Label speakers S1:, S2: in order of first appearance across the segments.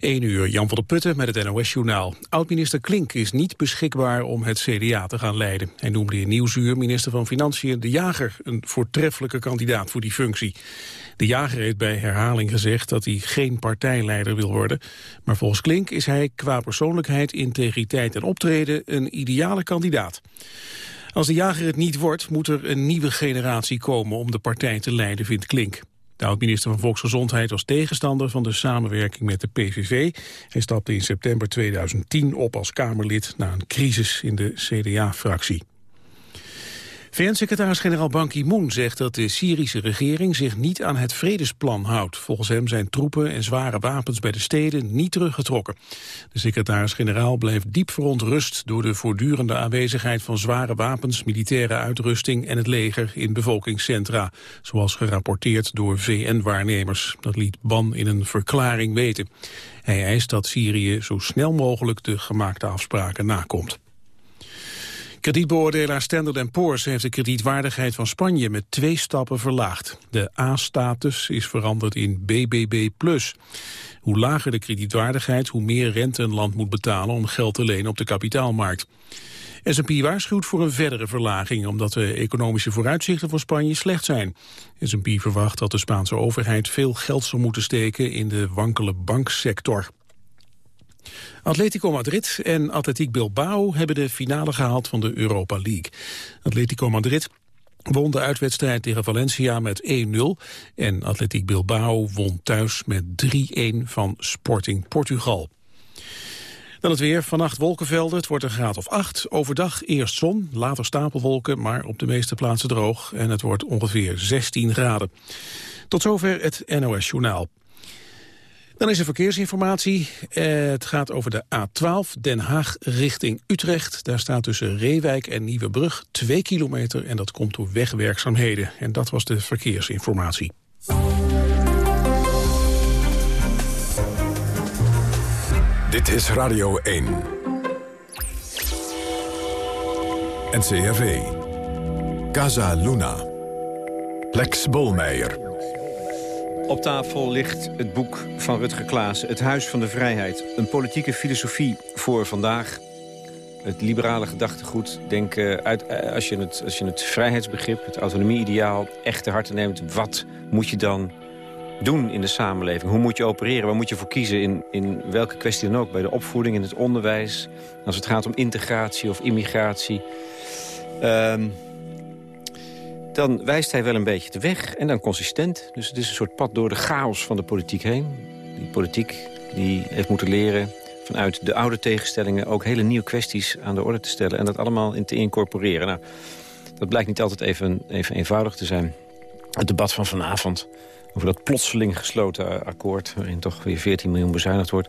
S1: 1 uur, Jan van der Putten met het NOS-journaal. Oud-minister Klink is niet beschikbaar om het CDA te gaan leiden. Hij noemde in Nieuwsuur minister van Financiën De Jager... een voortreffelijke kandidaat voor die functie. De Jager heeft bij herhaling gezegd dat hij geen partijleider wil worden. Maar volgens Klink is hij qua persoonlijkheid, integriteit en optreden... een ideale kandidaat. Als de jager het niet wordt, moet er een nieuwe generatie komen om de partij te leiden, vindt Klink. De oud-minister van Volksgezondheid was tegenstander van de samenwerking met de PVV. Hij stapte in september 2010 op als Kamerlid na een crisis in de CDA-fractie. VN-secretaris-generaal Ban Ki-moon zegt dat de Syrische regering zich niet aan het vredesplan houdt. Volgens hem zijn troepen en zware wapens bij de steden niet teruggetrokken. De secretaris-generaal blijft diep verontrust door de voortdurende aanwezigheid van zware wapens, militaire uitrusting en het leger in bevolkingscentra, zoals gerapporteerd door VN-waarnemers. Dat liet Ban in een verklaring weten. Hij eist dat Syrië zo snel mogelijk de gemaakte afspraken nakomt. Kredietbeoordelaar Standard Poor's heeft de kredietwaardigheid van Spanje met twee stappen verlaagd. De A-status is veranderd in BBB+. Hoe lager de kredietwaardigheid, hoe meer rente een land moet betalen om geld te lenen op de kapitaalmarkt. S&P waarschuwt voor een verdere verlaging, omdat de economische vooruitzichten voor Spanje slecht zijn. S&P verwacht dat de Spaanse overheid veel geld zal moeten steken in de wankele banksector. Atletico Madrid en Atletiek Bilbao hebben de finale gehaald van de Europa League. Atletico Madrid won de uitwedstrijd tegen Valencia met 1-0 en Atletiek Bilbao won thuis met 3-1 van Sporting Portugal. Dan het weer. Vannacht wolkenvelden. Het wordt een graad of 8. Overdag eerst zon, later stapelwolken, maar op de meeste plaatsen droog. En het wordt ongeveer 16 graden. Tot zover het NOS Journaal. Dan is er verkeersinformatie. Eh, het gaat over de A12 Den Haag richting Utrecht. Daar staat tussen Reewijk en Nieuwebrug 2 kilometer... en dat komt door wegwerkzaamheden. En dat was de verkeersinformatie.
S2: Dit is Radio 1. NCRV. Casa Luna. Lex Bolmeijer.
S3: Op tafel ligt het boek van Rutger Klaas, Het Huis van de Vrijheid. Een politieke filosofie voor vandaag. Het liberale gedachtegoed. Denk, uit, eh, als, je het, als je het vrijheidsbegrip, het autonomie-ideaal echt te harte neemt... wat moet je dan doen in de samenleving? Hoe moet je opereren? Waar moet je voor kiezen? In, in welke kwestie dan ook? Bij de opvoeding, in het onderwijs? Als het gaat om integratie of immigratie... Um, dan wijst hij wel een beetje de weg en dan consistent. Dus het is een soort pad door de chaos van de politiek heen. Die politiek die heeft moeten leren vanuit de oude tegenstellingen... ook hele nieuwe kwesties aan de orde te stellen... en dat allemaal in te incorporeren. Nou, dat blijkt niet altijd even, even eenvoudig te zijn. Het debat van vanavond over dat plotseling gesloten akkoord... waarin toch weer 14 miljoen bezuinigd wordt...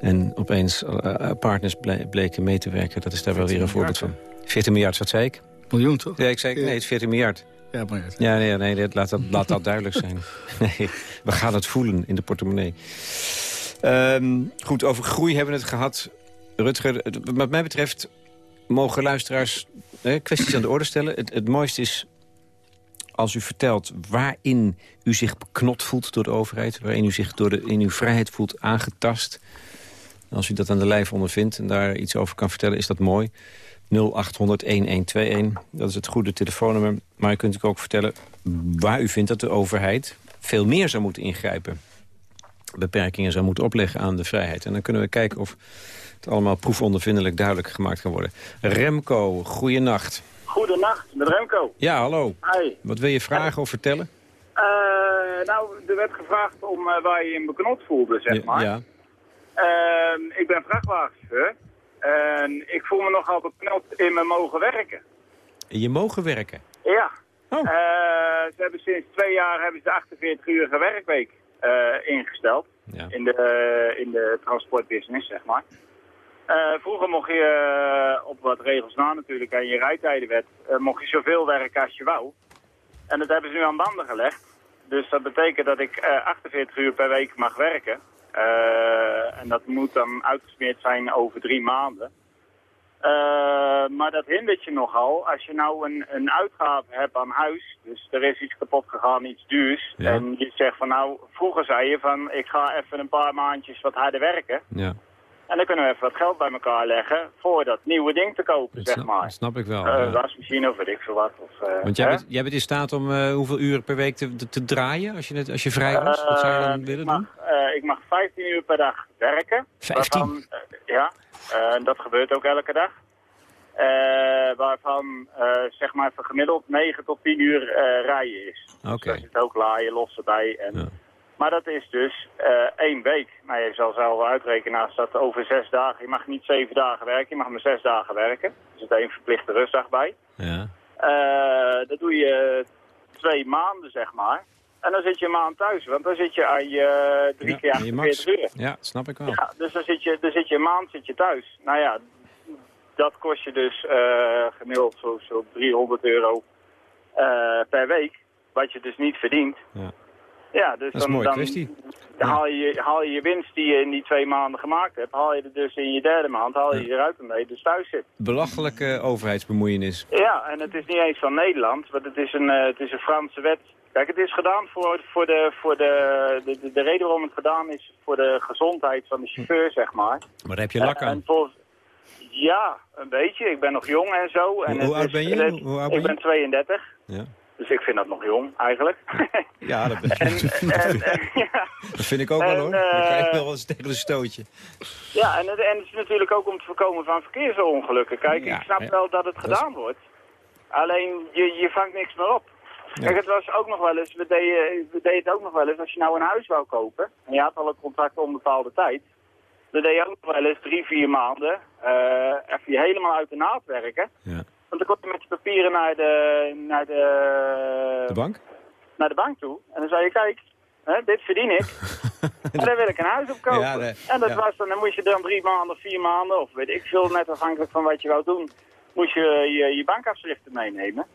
S3: en opeens eh, eh, partners bleken mee te werken... dat is daar wel weer een voorbeeld van. 14 miljard, wat zei ik?
S4: Miljoen, toch?
S3: Ja, ik zei, nee, het is 14 miljard.
S4: Ja, miljard.
S3: Ja, nee, nee laat, dat, laat dat duidelijk zijn. Nee, we gaan het voelen in de portemonnee. Ehm, goed, over groei hebben we het gehad. Rutger, wat mij betreft mogen luisteraars kwesties aan de orde stellen. Het, het mooiste is als u vertelt waarin u zich beknot voelt door de overheid... waarin u zich door de, in uw vrijheid voelt aangetast. Als u dat aan de lijf ondervindt en daar iets over kan vertellen, is dat mooi. 0800-1121. Dat is het goede telefoonnummer. Maar u kunt ook vertellen waar u vindt dat de overheid veel meer zou moeten ingrijpen. Beperkingen zou moeten opleggen aan de vrijheid. En dan kunnen we kijken of het allemaal proefondervindelijk duidelijk gemaakt kan worden. Remco, goeienacht.
S5: Goedenacht, met Remco.
S3: Ja, hallo.
S5: Hi.
S3: Wat wil je vragen of vertellen?
S5: Uh, nou, er werd gevraagd om uh, waar je je beknot voelde, zeg maar. Ja. Uh, ik ben vrachtwagenchauffeur. En ik voel me nog altijd knap in mijn mogen werken.
S3: Je mogen werken?
S5: Ja. Oh. Uh, ze hebben sinds twee jaar hebben ze 48 uur werkweek uh, ingesteld. Ja. In, de, in de transportbusiness, zeg maar. Vroeger mocht je op wat regels na natuurlijk en je rijtijdenwet, mocht je zoveel werken als je wou. En dat hebben ze nu aan banden gelegd. Dus dat betekent dat ik 48 uur per week mag werken. Uh, en dat moet dan uitgesmeerd zijn over drie maanden. Uh, maar dat hindert je nogal. Als je nou een, een uitgave hebt aan huis, dus er is iets kapot gegaan, iets duurs. En je zegt van nou, vroeger zei je van ik ga even een paar maandjes wat harder werken. Ja. En dan kunnen we even wat geld bij elkaar leggen voor dat nieuwe ding te kopen, zeg maar. Dat
S3: snap ik wel.
S5: Uh, ja. Wasmachine of weet ik veel wat. Of,
S3: uh, Want jij bent, jij bent in staat om uh, hoeveel uren per week te, te, draaien als je, net, als je vrij was? Wat zou je dan willen
S5: mag,
S3: doen?
S5: ik mag 15 uur per dag werken.
S3: 15?
S5: Waarvan, ja, dat gebeurt ook elke dag. waarvan zeg maar gemiddeld 9 tot 10 uur rijden is.
S3: Oké. Okay.
S5: Dus er zit ook laaien, los erbij. En, ja. Maar dat is dus uh, één week. Nou, je zal zelf uitrekenen als dat over zes dagen... Je mag niet zeven dagen werken, je mag maar zes dagen werken. Er zit één verplichte rustdag bij.
S3: Ja.
S5: Uh, dat doe je twee maanden, zeg maar. En dan zit je een maand thuis, want dan zit je aan je drie keer aan je 40 uur.
S3: Ja, snap ik wel.
S5: Ja, dus dan zit, je, dan zit je een maand zit je thuis. Nou ja, dat kost je dus uh, gemiddeld zo, zo 300 euro per week. Wat je dus niet verdient.
S3: Ja.
S5: Ja, dus
S3: dat is
S5: dan.
S3: Dan
S5: haal, je, haal je je winst die je in die twee maanden gemaakt hebt, haal je er dus in je derde maand, haal je ja. eruit ermee, je dus thuis zit.
S3: Belachelijke overheidsbemoeienis.
S5: Ja, en het is niet eens van Nederland, want het is een, uh, het is een Franse wet. Kijk, het is gedaan voor, voor, de, voor de, de, de, de reden waarom het gedaan is voor de gezondheid van de chauffeur, zeg maar.
S3: Maar daar heb je lak aan.
S5: Ja, een beetje. Ik ben nog jong en zo. En
S3: hoe, hoe oud ben je?
S5: Het,
S3: hoe oud
S5: ben
S3: ik
S5: ben 32.
S3: Ja.
S5: Dus ik vind dat nog jong, eigenlijk.
S3: Ja, dat, ben en, en, en, ja. dat vind ik ook wel, hoor. Dan krijg je wel eens tegen een stootje.
S5: Ja, en, en het is natuurlijk ook om te voorkomen van verkeersongelukken. Kijk, ja, ik snap
S3: ja.
S5: wel dat het gedaan wordt. Alleen, je, je vangt niks meer op. Kijk, het was ook nog wel eens, we deden, we deden het ook nog wel eens, als je nou een huis wou kopen, en je had al een contract om bepaalde tijd, dan deed je ook nog wel eens drie, vier maanden uh, even je helemaal uit de naad werken.
S3: Ja.
S5: Want dan kom je met je papieren naar de, naar de...
S3: De bank?
S5: Naar de bank toe. En dan zei je, kijk, hè, dit verdien ik. en daar wil ik een huis op kopen.
S3: Ja, nee,
S5: en dat
S3: ja.
S5: was dan, dan moest je dan drie maanden, vier maanden, of weet ik veel, net afhankelijk van wat je wou doen, moest je je, je bankafschriften meenemen.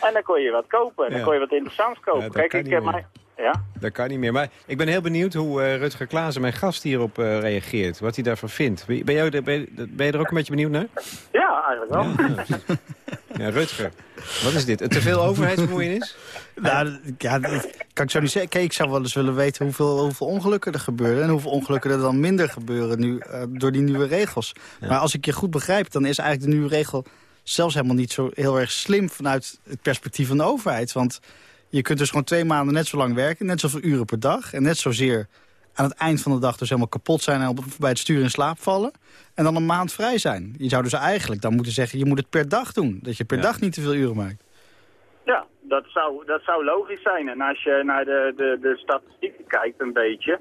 S5: En dan kon je wat kopen. En dan
S3: Ja.
S5: kon je wat interessants kopen. Kijk, ik
S3: niet
S5: heb
S3: meer.
S5: mij... Ja?
S3: Dat kan niet meer. Maar ik ben heel benieuwd hoe uh, Rutger Klaassen, mijn gast, hierop uh, reageert. Wat hij daarvan vindt. Ben, ben, jij, ben, je, ben je er ook een beetje benieuwd naar?
S5: Ja, eigenlijk wel.
S3: Ja, ja, Rutger. Wat is dit? Te veel overheidsbemoeienis?
S4: Nou, ja, dat kan ik zo niet zeggen. Kijk, ik zou wel eens willen weten hoeveel, hoeveel ongelukken er gebeuren... en hoeveel ongelukken er dan minder gebeuren nu, uh, door die nieuwe regels.
S3: Ja.
S4: Maar als ik je goed begrijp, dan is eigenlijk de nieuwe regel... zelfs helemaal niet zo heel erg slim vanuit het perspectief van de overheid. Want je kunt dus gewoon twee maanden net zo lang werken... net zoveel uren per dag en net zozeer aan het eind van de dag dus helemaal kapot zijn... en op, bij het stuur in slaap vallen. En dan een maand vrij zijn. Je zou dus eigenlijk dan moeten zeggen, je moet het per dag doen. Dat je per
S3: Ja.
S4: dag niet te veel uren maakt.
S5: Ja, dat zou, dat zou logisch zijn. En als je naar de, de, de statistieken kijkt een beetje...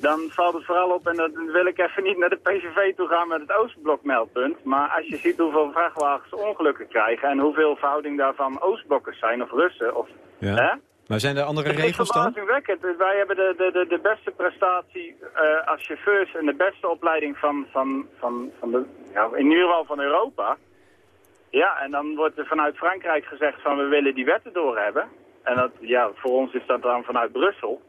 S5: dan valt het vooral op, en dan wil ik even niet naar de PCV toe gaan met het Oostblok-meldpunt... maar als je ziet hoeveel vrachtwagens ongelukken krijgen... en hoeveel verhouding daarvan Oostblokkers zijn of Russen... Of,
S3: Ja.
S5: hè?
S3: Maar zijn er andere
S5: Het
S3: regels dan?
S5: Wij hebben de, de, de, beste prestatie eh, als chauffeurs en de beste opleiding van, van, van, van de, ja, in ieder geval van Europa. Ja, en dan wordt er vanuit Frankrijk gezegd van we willen die wetten doorhebben. En dat, ja, voor ons is dat dan vanuit Brussel.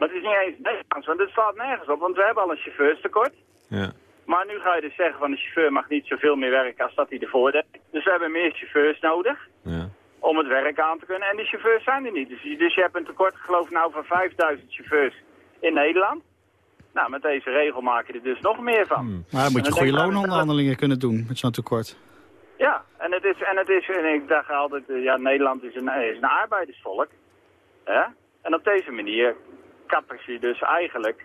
S5: Maar het is niet eens Nederlands, want het slaat nergens op, want we hebben al een chauffeurstekort.
S3: Ja.
S5: Maar nu ga je dus zeggen van de chauffeur mag niet zoveel meer werken als dat hij ervoor deed. Dus we hebben meer chauffeurs nodig
S3: Ja.
S5: om het werk aan te kunnen. En die chauffeurs zijn er niet. Dus, je- dus je hebt een tekort, geloof ik nou, van 5000 chauffeurs in Nederland. Nou, met deze regel maak je er dus nog meer van.
S3: Hmm.
S4: Maar dan moet je
S5: dan
S4: goede loononderhandelingen kunnen doen met zo'n tekort.
S5: Ja, en het is, en het is, en ik dacht altijd, eh, ja, Nederland is een, is een arbeidersvolk. Hè? En op deze manier kappers je dus eigenlijk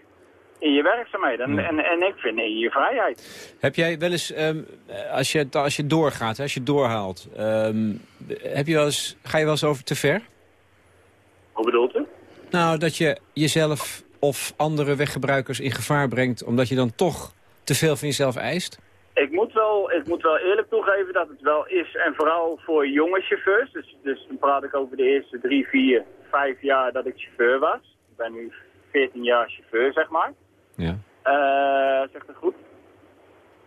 S5: in je werkzaamheden. En,
S3: Ja.
S5: en, en ik vind in je vrijheid.
S3: Heb jij wel eens, ehm, als, je, als je doorgaat, als je doorhaalt... ehm, heb je wel eens, ga je wel eens over te ver?
S5: Hoe bedoelt u?
S3: Nou, dat je jezelf of andere weggebruikers in gevaar brengt... omdat je dan toch te veel van jezelf eist?
S5: Ik moet, wel, ik moet wel eerlijk toegeven dat het wel is. En vooral voor jonge chauffeurs. Dus, dus dan praat ik over de eerste drie, vier, vijf jaar dat ik chauffeur was. Ik ben nu 14 jaar chauffeur, zeg maar.
S3: Ja.
S5: Eh zegt het goed?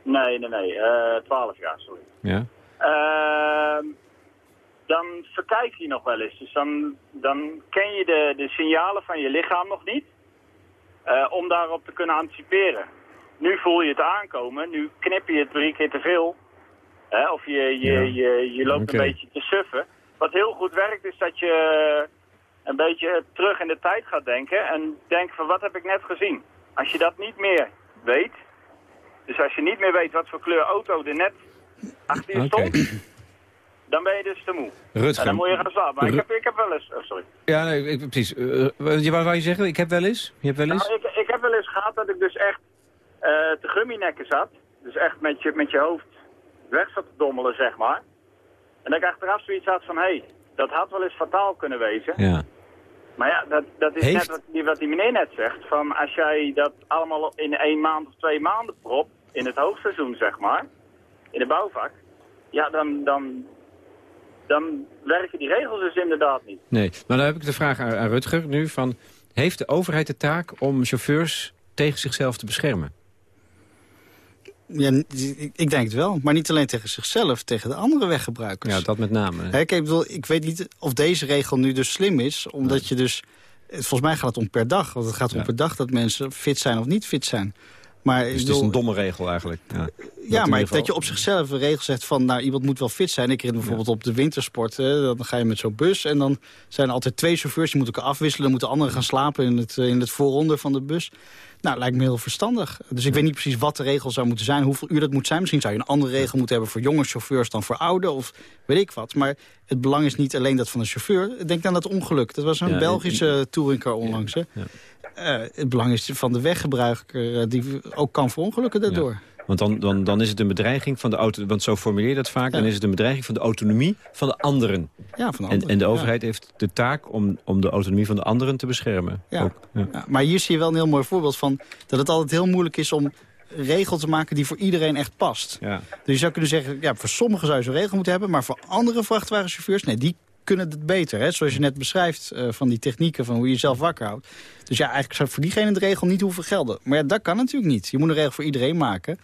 S5: Nee, nee, nee. eh 12 jaar, sorry.
S3: Ja.
S5: Ehm, dan verkijk je nog wel eens. Dus dan, dan ken je de, de signalen van je lichaam nog niet. eh, om daarop te kunnen anticiperen. Nu voel je het aankomen. Nu knip je het drie keer te veel. Of je, je, je, je loopt een beetje te suffen. Wat heel goed werkt is dat je een beetje terug in de tijd gaat denken en denkt van wat heb ik net gezien. Als je dat niet meer weet, dus als je niet meer weet wat voor kleur auto er net achter je stond, dan ben je dus te moe.
S3: Rutger.
S5: En dan moet je gaan slapen. Maar ik heb, ik heb wel eens... Oh, sorry.
S3: Ja, nee, ik, precies. Uh, wat wou je zeggen? Ik heb wel eens? Je hebt wel eens?
S5: Nou, ik, ik heb wel eens gehad dat ik dus echt uh, te gumminekken zat. Dus echt met je, met je hoofd weg zat te dommelen, zeg maar. En dat ik achteraf zoiets had van, hé, hey, dat had wel eens fataal kunnen wezen.
S3: Ja.
S5: Maar ja, dat, dat is net wat die, wat die meneer net zegt. Van als jij dat allemaal in één maand of twee maanden propt, in het hoogseizoen zeg maar, in de bouwvak, ja, dan, dan, dan werken die regels dus inderdaad niet.
S3: Nee, maar dan heb ik de vraag aan, aan Rutger nu van... heeft de overheid de taak om chauffeurs tegen zichzelf te beschermen?
S4: Ja, ik denk het wel. Maar niet alleen tegen zichzelf, tegen de andere weggebruikers.
S3: Ja, dat met name.
S4: He, ik, bedoel, ik weet niet of deze regel nu dus slim is. Omdat je dus... Volgens mij gaat het om per dag. Want het gaat om per dag dat mensen fit zijn of niet fit zijn. Maar,
S3: dus het is een domme regel eigenlijk. Ja,
S4: ja maar dat je op zichzelf een regel zegt van... nou, iemand moet wel fit zijn. Ik red bijvoorbeeld op de wintersport. Hè, dan ga je met zo'n bus en dan zijn er altijd twee chauffeurs... die moeten elkaar afwisselen. Dan moeten anderen gaan slapen in het, in het vooronder van de bus. Nou, lijkt me heel verstandig. Dus ik weet niet precies wat de regel zou moeten zijn, hoeveel uur dat moet zijn. Misschien zou je een andere regel moeten hebben voor jonge chauffeurs dan voor oude, of weet ik wat. Maar het belang is niet alleen dat van de chauffeur. Denk aan dat ongeluk. Dat was een Belgische touringcar onlangs. Hè? Uh, het belang is van de weggebruiker, uh, die ook kan verongelukken daardoor.
S3: Want dan, dan, dan is het een bedreiging van de auto. Want zo formuleer je dat vaak. Dan is het een bedreiging van de autonomie van de anderen.
S4: Ja, van
S3: de anderen. En, en de overheid heeft de taak om, om de autonomie van de anderen te beschermen.
S4: Ja. Ook, maar hier zie je wel een heel mooi voorbeeld van... dat het altijd heel moeilijk is om regel te maken die voor iedereen echt past.
S3: Ja.
S4: Dus je zou kunnen zeggen, ja, voor sommigen zou je zo'n regel moeten hebben... maar voor andere vrachtwagenchauffeurs, nee, die kunnen het beter. Hè? Zoals je net beschrijft uh, van die technieken van hoe je jezelf wakker houdt. Dus ja, eigenlijk zou voor diegene de regel niet hoeven gelden. Maar ja, dat kan natuurlijk niet. Je moet een regel voor iedereen maken.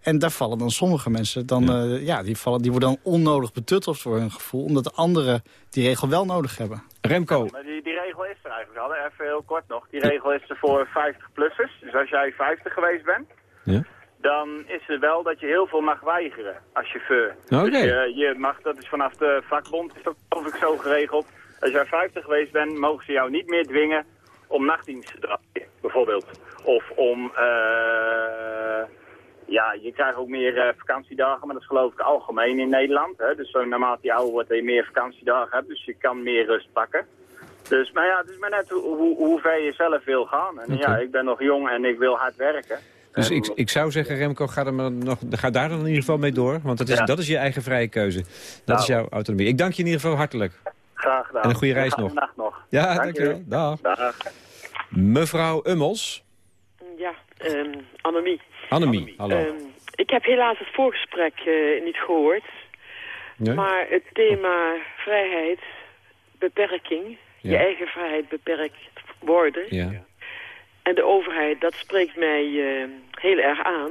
S4: En daar vallen dan sommige mensen, dan, ja. Uh, ja die, vallen, die worden dan onnodig betutteld voor hun gevoel. Omdat de anderen die regel wel nodig hebben.
S3: Remco.
S5: Ja, maar die, die regel is er eigenlijk al. Even heel kort nog. Die regel is er voor 50-plussers. Dus als jij 50 geweest bent...
S3: Ja
S5: dan is er wel dat je heel veel mag weigeren als chauffeur.
S3: Okay. Dus
S5: je, je, mag, dat is vanaf de vakbond is dat geloof ik zo geregeld. Als jij 50 geweest bent, mogen ze jou niet meer dwingen om nachtdienst te draaien, bijvoorbeeld. Of om, uh, ja, je krijgt ook meer uh, vakantiedagen, maar dat is geloof ik algemeen in Nederland. Hè? Dus zo naarmate je ouder wordt, je meer vakantiedagen hebt, dus je kan meer rust pakken. Dus, maar ja, het is maar net hoe, hoe, hoe ver je zelf wil gaan. En okay. ja, ik ben nog jong en ik wil hard werken.
S3: Dus ik, ik zou zeggen, Remco, ga, er maar nog, ga daar dan in ieder geval mee door. Want dat is, ja. dat is je eigen vrije keuze. Dat nou. is jouw autonomie. Ik dank je in ieder geval hartelijk.
S5: Graag gedaan.
S3: En een goede reis nog.
S5: nog.
S3: Ja, dank, je wel. Dag.
S5: Dag.
S3: Mevrouw Ummels.
S6: Ja, um, Annemie.
S3: Annemie, hallo. Um,
S6: ik heb helaas het voorgesprek uh, niet gehoord.
S3: Nee?
S6: Maar het thema vrijheid, beperking, ja. je eigen vrijheid beperkt worden...
S3: Ja.
S6: En de overheid, dat spreekt mij uh, heel erg aan.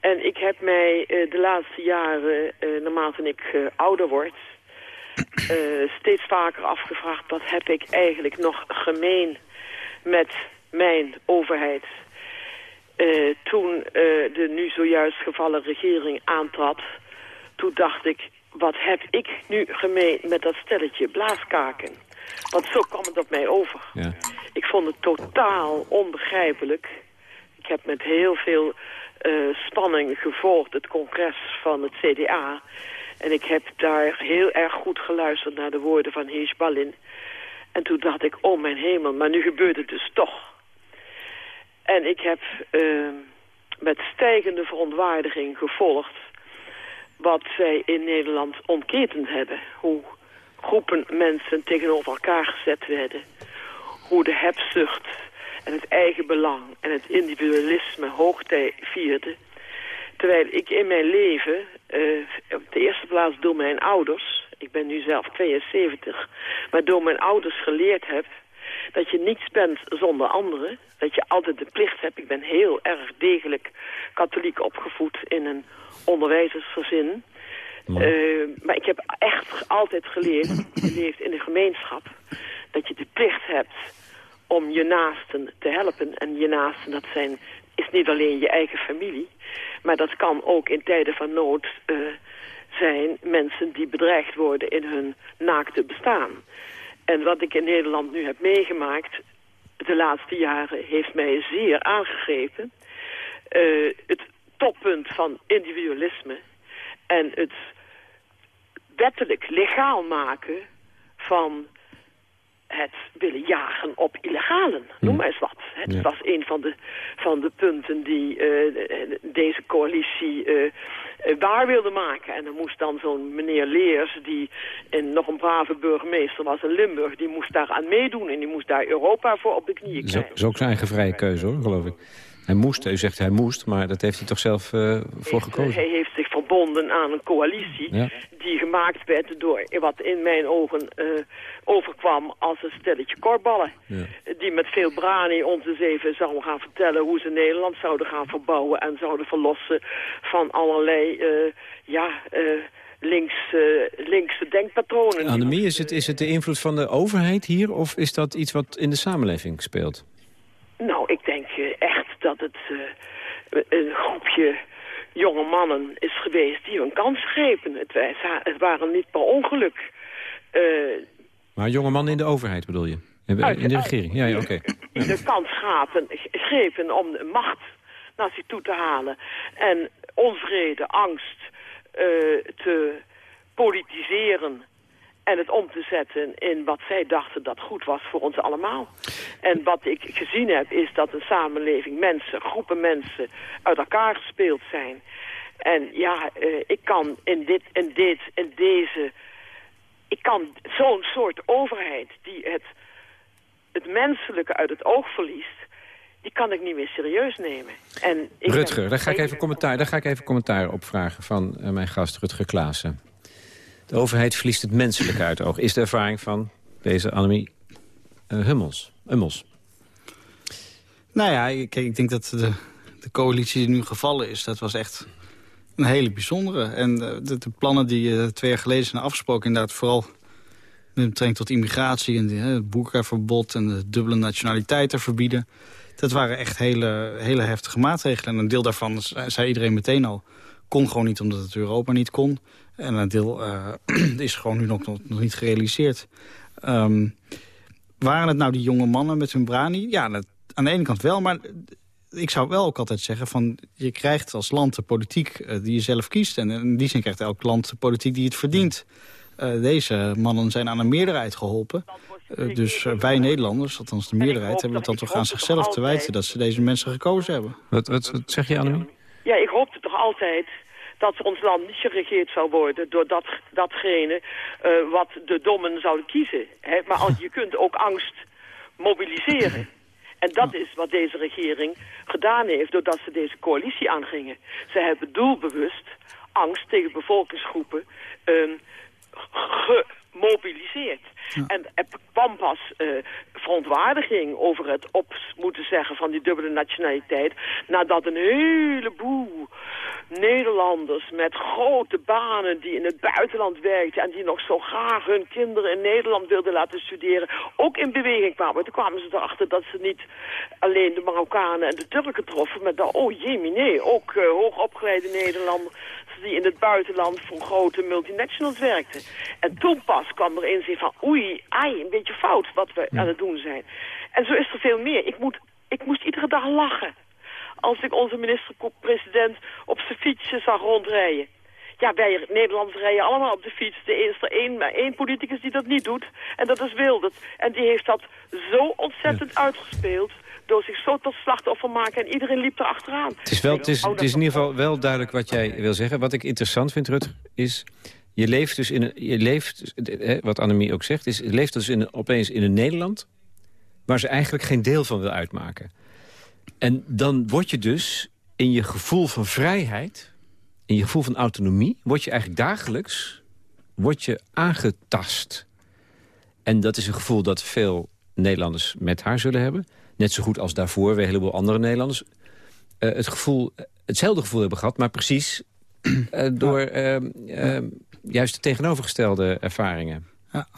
S6: En ik heb mij uh, de laatste jaren, uh, naarmate ik ouder word... steeds vaker afgevraagd... wat heb ik eigenlijk nog gemeen met mijn overheid... toen de nu zojuist gevallen regering aantrad... toen dacht ik, wat heb ik nu gemeen met dat stelletje blaaskaken... Want zo kwam het op mij over.
S3: Ja.
S6: Ik vond het totaal onbegrijpelijk. Ik heb met heel veel uh, spanning gevolgd het congres van het CDA. En ik heb daar heel erg goed geluisterd naar de woorden van Hees Ballin. En toen dacht ik, oh mijn hemel, maar nu gebeurt het dus toch. En ik heb uh, met stijgende verontwaardiging gevolgd... wat zij in Nederland ontketend hebben. Hoe groepen mensen tegenover elkaar gezet werden. Hoe de hebzucht en het eigen belang en het individualisme hoogtij vierde. Terwijl ik in mijn leven, uh, op de eerste plaats door mijn ouders... ik ben nu zelf 72, maar door mijn ouders geleerd heb... dat je niets bent zonder anderen. Dat je altijd de plicht hebt. Ik ben heel erg degelijk katholiek opgevoed in een onderwijzersgezin... Uh, maar ik heb echt altijd geleerd, geleerd in de gemeenschap, dat je de plicht hebt om je naasten te helpen. En je naasten, dat zijn, is niet alleen je eigen familie, maar dat kan ook in tijden van nood uh, zijn mensen die bedreigd worden in hun naakte bestaan. En wat ik in Nederland nu heb meegemaakt de laatste jaren heeft mij zeer aangegrepen. Uh, het toppunt van individualisme en het wettelijk legaal maken van het willen jagen op illegalen. Noem maar eens wat. Het ja. was een van de, van de punten die uh, deze coalitie uh, waar wilde maken. En dan moest dan zo'n meneer Leers, die en nog een brave burgemeester was in Limburg... die moest daar aan meedoen en die moest daar Europa voor op de knieën krijgen.
S3: Dat is ook zijn eigen vrije keuze, hoor, geloof ik. Hij moest, u zegt hij moest, maar dat heeft hij toch zelf uh, voor gekozen?
S6: Hij heeft zich verbonden aan een coalitie die gemaakt werd door wat in mijn ogen uh, overkwam als een stelletje korballen. Ja. Die met veel brani ons eens even zouden gaan vertellen hoe ze Nederland zouden gaan verbouwen en zouden verlossen van allerlei, uh, ja... Links, linkse denkpatronen.
S3: Annemie, is het, is het de invloed van de overheid hier... of is dat iets wat in de samenleving speelt?
S6: Nou, ik denk echt dat het uh, een groepje jonge mannen is geweest die hun kans grepen. Het, het waren niet per ongeluk.
S3: Uh, maar jonge mannen in de overheid bedoel je? In de regering? Ja, ja oké.
S6: Die de kans gapen, grepen om de macht naar zich toe te halen. En onvrede, angst uh, te politiseren en het om te zetten in wat zij dachten dat goed was voor ons allemaal. En wat ik gezien heb is dat een samenleving mensen, groepen mensen uit elkaar gespeeld zijn. En ja, uh, ik kan in dit en dit en deze... Ik kan zo'n soort overheid die het, het menselijke uit het oog verliest die kan ik niet meer serieus nemen. En
S3: Rutger, daar ga, ik even commentaar, daar ga ik even commentaar op vragen van uh, mijn gast Rutger Klaassen. De overheid verliest het menselijke uit oog. Is de ervaring van deze Annemie uh, Hummels. Hummels.
S4: Nou ja, ik, ik denk dat de, de coalitie die nu gevallen is... dat was echt een hele bijzondere. En de, de plannen die uh, twee jaar geleden zijn afgesproken... inderdaad vooral met betrekking tot immigratie... en het boerkaverbod en de dubbele nationaliteiten verbieden... dat waren echt hele, hele heftige maatregelen. En een deel daarvan, zei iedereen meteen al... kon gewoon niet omdat het Europa niet kon. En een deel uh, is gewoon nu nog, nog, niet gerealiseerd. Um, waren het nou die jonge mannen met hun brani? Ja, aan de ene kant wel, maar ik zou wel ook altijd zeggen... van je krijgt als land de politiek uh, die je zelf kiest. En in die zin krijgt elk land de politiek die het verdient. Uh, deze mannen zijn aan een meerderheid geholpen. Uh, dus wij Nederlanders, althans de meerderheid... hebben het dan toch aan zichzelf te wijten... dat ze deze mensen gekozen hebben.
S3: Wat, wat, wat zeg je, Annemie?
S6: Ja, ik hoopte toch altijd dat ons land niet geregeerd zou worden door dat, datgene uh, wat de dommen zouden kiezen. Hè? Maar je kunt ook angst mobiliseren. En dat is wat deze regering gedaan heeft doordat ze deze coalitie aangingen. Ze hebben doelbewust angst tegen bevolkingsgroepen uh, gemobiliseerd. En er kwam pas uh, verontwaardiging over het op moeten zeggen van die dubbele nationaliteit... nadat een heleboel Nederlanders met grote banen die in het buitenland werkten... en die nog zo graag hun kinderen in Nederland wilden laten studeren... ook in beweging kwamen. Toen kwamen ze erachter dat ze niet alleen de Marokkanen en de Turken troffen... maar dat, oh jee, nee, ook uh, hoogopgeleide Nederlanders die in het buitenland voor grote multinationals werkten. En toen pas kwam er inzicht van, oei, ai, een beetje fout wat we aan het doen zijn. En zo is er veel meer. Ik, moet, ik moest iedere dag lachen als ik onze minister-president op zijn fietsje zag rondrijden. Ja, wij Nederlanders rijden allemaal op de fiets. Er is er één, maar één politicus die dat niet doet. En dat is Wilders. En die heeft dat zo ontzettend uitgespeeld door zich zo tot slachtoffer maken en iedereen liep er achteraan.
S3: Het is, wel, het is, het is in ieder geval wel duidelijk wat jij wil zeggen. Wat ik interessant vind, Rut, is... Je leeft dus in een, je leeft, wat Annemie ook zegt, is, je leeft dus in, opeens in een Nederland... waar ze eigenlijk geen deel van wil uitmaken. En dan word je dus in je gevoel van vrijheid... in je gevoel van autonomie... word je eigenlijk dagelijks word je aangetast. En dat is een gevoel dat veel Nederlanders met haar zullen hebben net zo goed als daarvoor... weer een heleboel andere Nederlanders... Uh, het gevoel, hetzelfde gevoel hebben gehad, maar precies uh, door uh, juist de tegenovergestelde ervaringen. Ja.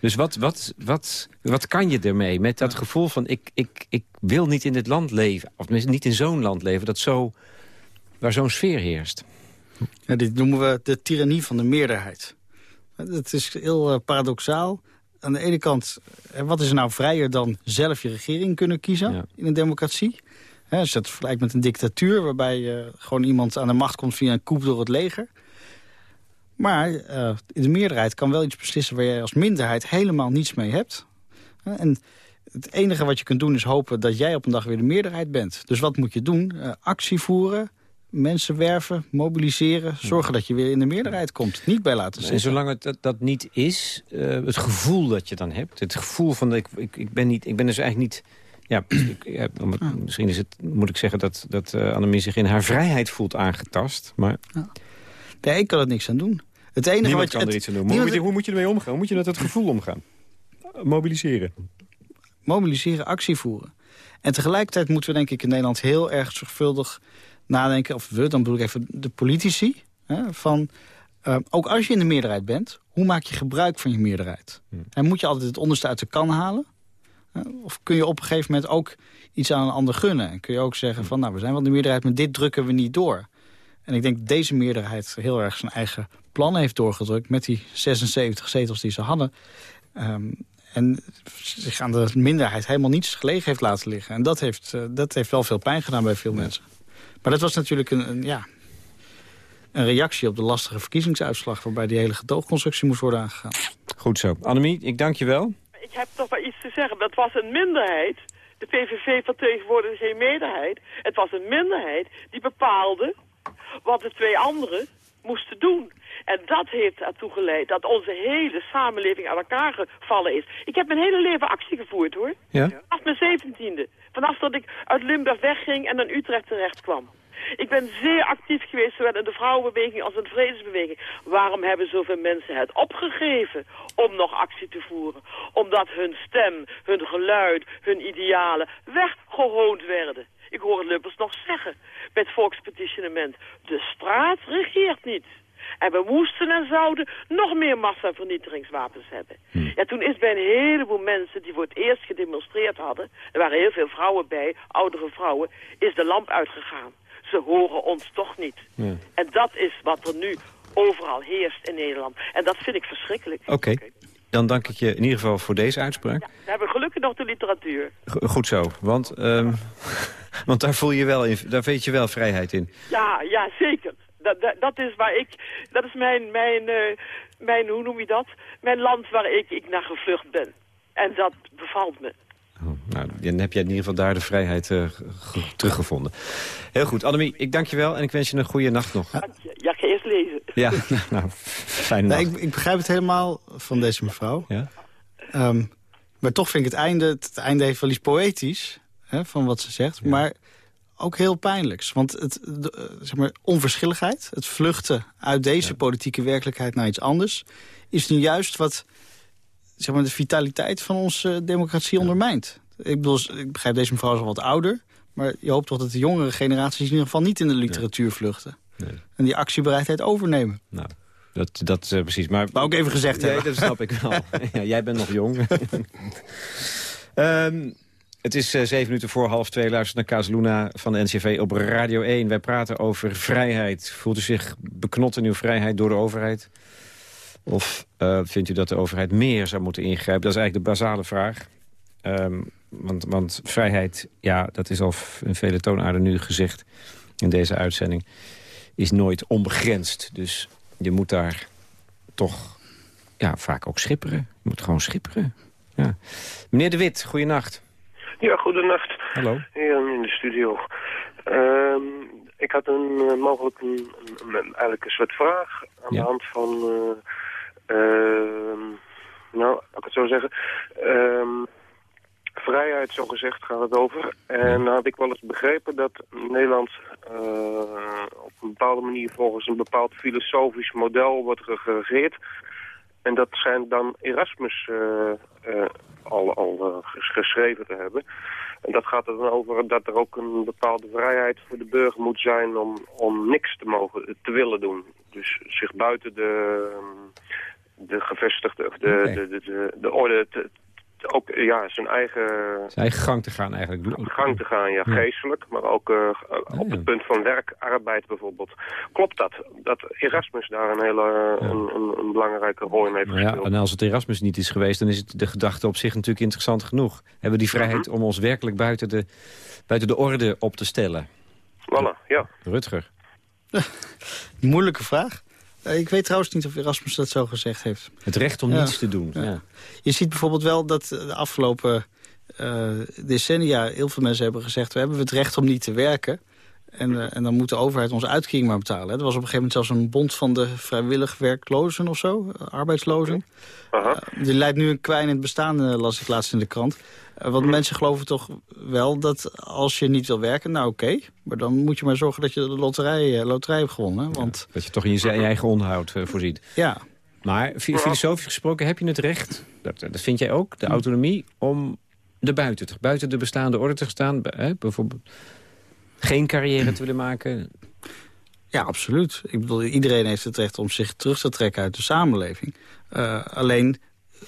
S3: Dus wat, wat, wat, wat kan je ermee met dat gevoel van... Ik, ik, ik wil niet in dit land leven, of niet in zo'n land leven... Dat zo, waar zo'n sfeer heerst?
S4: Ja, dit noemen we de tirannie van de meerderheid. Het is heel uh, paradoxaal. Aan de ene kant, wat is er nou vrijer dan zelf je regering kunnen kiezen in een democratie? He, als je dat vergelijkt met een dictatuur... waarbij uh, gewoon iemand aan de macht komt via een coup door het leger. Maar uh, de meerderheid kan wel iets beslissen... waar jij als minderheid helemaal niets mee hebt. En het enige wat je kunt doen is hopen dat jij op een dag weer de meerderheid bent. Dus wat moet je doen? Uh, actie voeren, mensen werven, mobiliseren. Zorgen dat je weer in de meerderheid komt. Niet bij laten zitten.
S3: En zolang het dat, dat niet is, uh, het gevoel dat je dan hebt... het gevoel van, ik, ik, ik, ben, niet, ik ben dus eigenlijk niet... Ja, ik, misschien is het, moet ik zeggen dat, dat uh, Annemie zich in haar vrijheid voelt aangetast. Maar... Ja.
S4: Nee, ik kan er niks aan doen. Het enige
S3: Niemand
S4: wat je,
S3: kan er iets aan doen. Hoe, moet je, hoe moet je ermee omgaan? Hoe moet je met het gevoel omgaan? Mobiliseren.
S4: Mobiliseren, actie voeren. En tegelijkertijd moeten we denk ik in Nederland heel erg zorgvuldig nadenken... of we, dan bedoel ik even de politici... Hè, van uh, ook als je in de meerderheid bent, hoe maak je gebruik van je meerderheid? Hmm. En moet je altijd het onderste uit de kan halen? Of kun je op een gegeven moment ook iets aan een ander gunnen? En kun je ook zeggen van, nou, we zijn wel de meerderheid... maar dit drukken we niet door. En ik denk dat deze meerderheid heel erg zijn eigen plan heeft doorgedrukt... met die 76 zetels die ze hadden. Um, en zich aan de minderheid helemaal niets gelegen heeft laten liggen. En dat heeft, uh, dat heeft wel veel pijn gedaan bij veel mensen. Maar dat was natuurlijk een, een, ja, een reactie op de lastige verkiezingsuitslag... waarbij die hele gedoogconstructie moest worden aangegaan.
S3: Goed zo. Annemie, ik dank je wel.
S6: Ik heb toch wel iets te zeggen. Dat was een minderheid. De PVV vertegenwoordigde geen meerderheid. Het was een minderheid die bepaalde wat de twee anderen moesten doen. En dat heeft ertoe geleid dat onze hele samenleving aan elkaar gevallen is. Ik heb mijn hele leven actie gevoerd, hoor.
S3: Ja?
S6: Vanaf mijn zeventiende. Vanaf dat ik uit Limburg wegging en in Utrecht terecht kwam. Ik ben zeer actief geweest, zowel in de vrouwenbeweging als in de vredesbeweging. Waarom hebben zoveel mensen het opgegeven om nog actie te voeren? Omdat hun stem, hun geluid, hun idealen weggehoond werden. Ik hoor Lubbers nog zeggen bij het volkspetitionement. De straat regeert niet. En we moesten en zouden nog meer massavernietigingswapens hebben. Hmm. Ja, toen is bij een heleboel mensen die voor het eerst gedemonstreerd hadden... er waren heel veel vrouwen bij, oudere vrouwen, is de lamp uitgegaan. Ze horen ons toch niet. En dat is wat er nu overal heerst in Nederland. En dat vind ik verschrikkelijk.
S3: Oké. Dan dank ik je in ieder geval voor deze uitspraak. Ja,
S6: we hebben gelukkig nog de literatuur.
S3: goed zo, want, um, want daar, voel je wel in, daar weet je wel vrijheid in.
S6: Ja, ja zeker. Dat, dat, dat is waar ik, dat is mijn, mijn, uh, mijn, hoe noem je dat? Mijn land waar ik, ik naar gevlucht ben. En dat bevalt me.
S3: Oh, nou, dan heb jij in ieder geval daar de vrijheid uh, teruggevonden. Heel goed. Annemie, ik dank je wel en ik wens je een goede nacht nog.
S6: Ja, ik ga eerst lezen.
S3: Ja, nou, fijne nacht.
S4: ik, ik, begrijp het helemaal van deze mevrouw.
S3: Ja?
S4: Um, maar toch vind ik het einde, het einde heeft wel iets poëtisch hè, van wat ze zegt. Ja. Maar ook heel pijnlijks. Want het, de, eh, zeg maar, onverschilligheid, het vluchten uit deze ja. politieke werkelijkheid naar iets anders... is nu juist wat zeg maar, de vitaliteit van onze democratie ja. ondermijnt. Ik, bedoel, ik begrijp, deze mevrouw is al wat ouder... maar je hoopt toch dat de jongere generaties in ieder geval niet in de literatuur nee. vluchten. Nee. En die actiebereidheid overnemen.
S3: Nou, dat, dat uh, precies. Maar,
S4: maar ook even gezegd
S3: nee,
S4: hebben.
S3: dat snap ik wel. ja, jij bent nog jong. um, Het is uh, zeven minuten voor half twee. Luister naar Casaluna van de NCV op Radio 1. Wij praten over vrijheid. Voelt u zich beknot in uw vrijheid door de overheid? Of uh, vindt u dat de overheid meer zou moeten ingrijpen? Dat is eigenlijk de basale vraag. Um, want, want vrijheid, ja, dat is al in vele toonaarden nu gezegd... in deze uitzending, is nooit onbegrensd. Dus je moet daar toch ja, vaak ook schipperen. Je moet gewoon schipperen. Ja. Meneer De Wit, goeienacht.
S7: Ja, goedenacht.
S3: Hallo.
S7: Hier in de studio. Um, ik had een, uh, mogelijk een, een, eigenlijk een soort vraag aan ja. de hand van... Uh, uh, nou, ik het zo zeggen. Um, vrijheid, zo gezegd, gaat het over. En dan had ik wel eens begrepen dat Nederland uh, op een bepaalde manier volgens een bepaald filosofisch model wordt geregeerd. En dat schijnt dan Erasmus uh, uh, al, al uh, geschreven te hebben. En dat gaat er dan over dat er ook een bepaalde vrijheid voor de burger moet zijn om, om niks te mogen te willen doen. Dus zich buiten de, de gevestigde of de, okay. de, de, de, de, orde te, ook ja, zijn eigen...
S3: Zijn eigen gang te gaan eigenlijk.
S7: Gang te gaan, ja, geestelijk. Maar ook uh, op het punt van werk, arbeid bijvoorbeeld. Klopt dat? Dat Erasmus daar een hele een, een, een, belangrijke rol in heeft gespeeld.
S3: Ja, en als het Erasmus niet is geweest, dan is het de gedachte op zich natuurlijk interessant genoeg. Hebben we die vrijheid mhm. om ons werkelijk buiten de, buiten de orde op te stellen?
S7: Voilà, ja.
S3: Rutger.
S4: Moeilijke vraag. Eh, ik weet trouwens niet of Erasmus dat zo gezegd heeft.
S3: Het recht om niets te doen. Ja.
S4: Je ziet bijvoorbeeld wel dat de afgelopen uh, decennia... heel veel mensen hebben gezegd... we hebben het recht om niet te werken. En, uh, en dan moet de overheid onze uitkering maar betalen. Er was op een gegeven moment zelfs een bond van de vrijwillig werklozen of zo. arbeidslozen. Uh die leidt nu een kwijnend bestaan, las ik laatst in de krant. Eh, want mensen geloven toch wel dat als je niet wil werken, nou oké. maar dan moet je maar zorgen dat je de loterij, uh, loterij hebt gewonnen. Want...
S3: dat je toch in je, eigen onderhoud uh, voorziet.
S4: Ja.
S3: Maar filosofisch gesproken heb je het recht, dat, dat vind jij ook, de hm. autonomie... om er buiten, buiten de bestaande orde te staan. Hè, bijvoorbeeld geen carrière te willen maken.
S4: Ja, absoluut. Ik bedoel, iedereen heeft het recht om zich terug te trekken uit de samenleving. alleen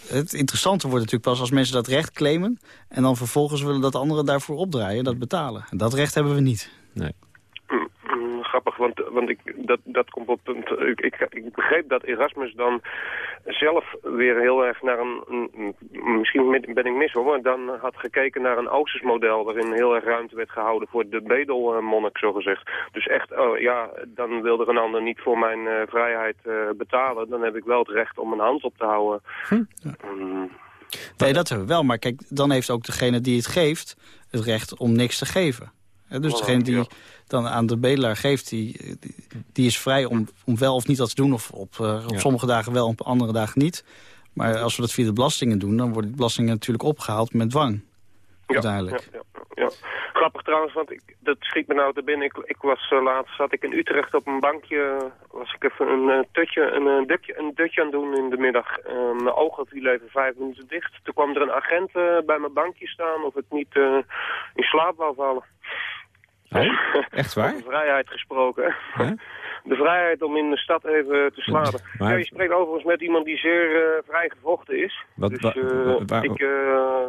S4: het interessante wordt natuurlijk pas als mensen dat recht claimen... en dan vervolgens willen dat anderen daarvoor opdraaien, dat betalen. En dat recht hebben we niet.
S3: Nee
S7: want, want ik, dat, dat komt op punt. Ik, ik, ik, begreep dat Erasmus dan zelf weer heel erg naar een, een misschien ben ik mis hoor, maar dan had gekeken naar een Oosters model waarin heel erg ruimte werd gehouden voor de bedelmonnik, zo gezegd. Dus echt, oh, ja, dan wilde een ander niet voor mijn uh, vrijheid uh, betalen. Dan heb ik wel het recht om mijn hand op te houden. Hm.
S4: Um, nee, dat hebben we wel. Maar kijk, dan heeft ook degene die het geeft het recht om niks te geven. Dus degene die dan aan de bedelaar geeft, die, die, is vrij om, om wel of niet dat te doen. Of op, uh, op sommige dagen wel, op andere dagen niet. Maar als we dat via de belastingen doen, dan worden die belastingen natuurlijk opgehaald met dwang. Ja, uiteindelijk.
S7: Ja, ja, Grappig trouwens, want ik, dat schiet me nou te binnen. Ik, ik was uh, laatst, zat ik in Utrecht op een bankje, was ik even een uh, tutje, een, een, dutje, een dutje aan doen in de middag. mijn ogen vielen even vijf minuten dicht. Toen kwam er een agent bij mijn bankje staan of ik niet in slaap wou vallen.
S3: Oh, echt waar?
S7: de vrijheid gesproken. De vrijheid om in de stad even te slapen. Ja, je spreekt overigens met iemand die zeer uh, vrij gevochten is.
S3: Wat, dus, uh, waar, ik,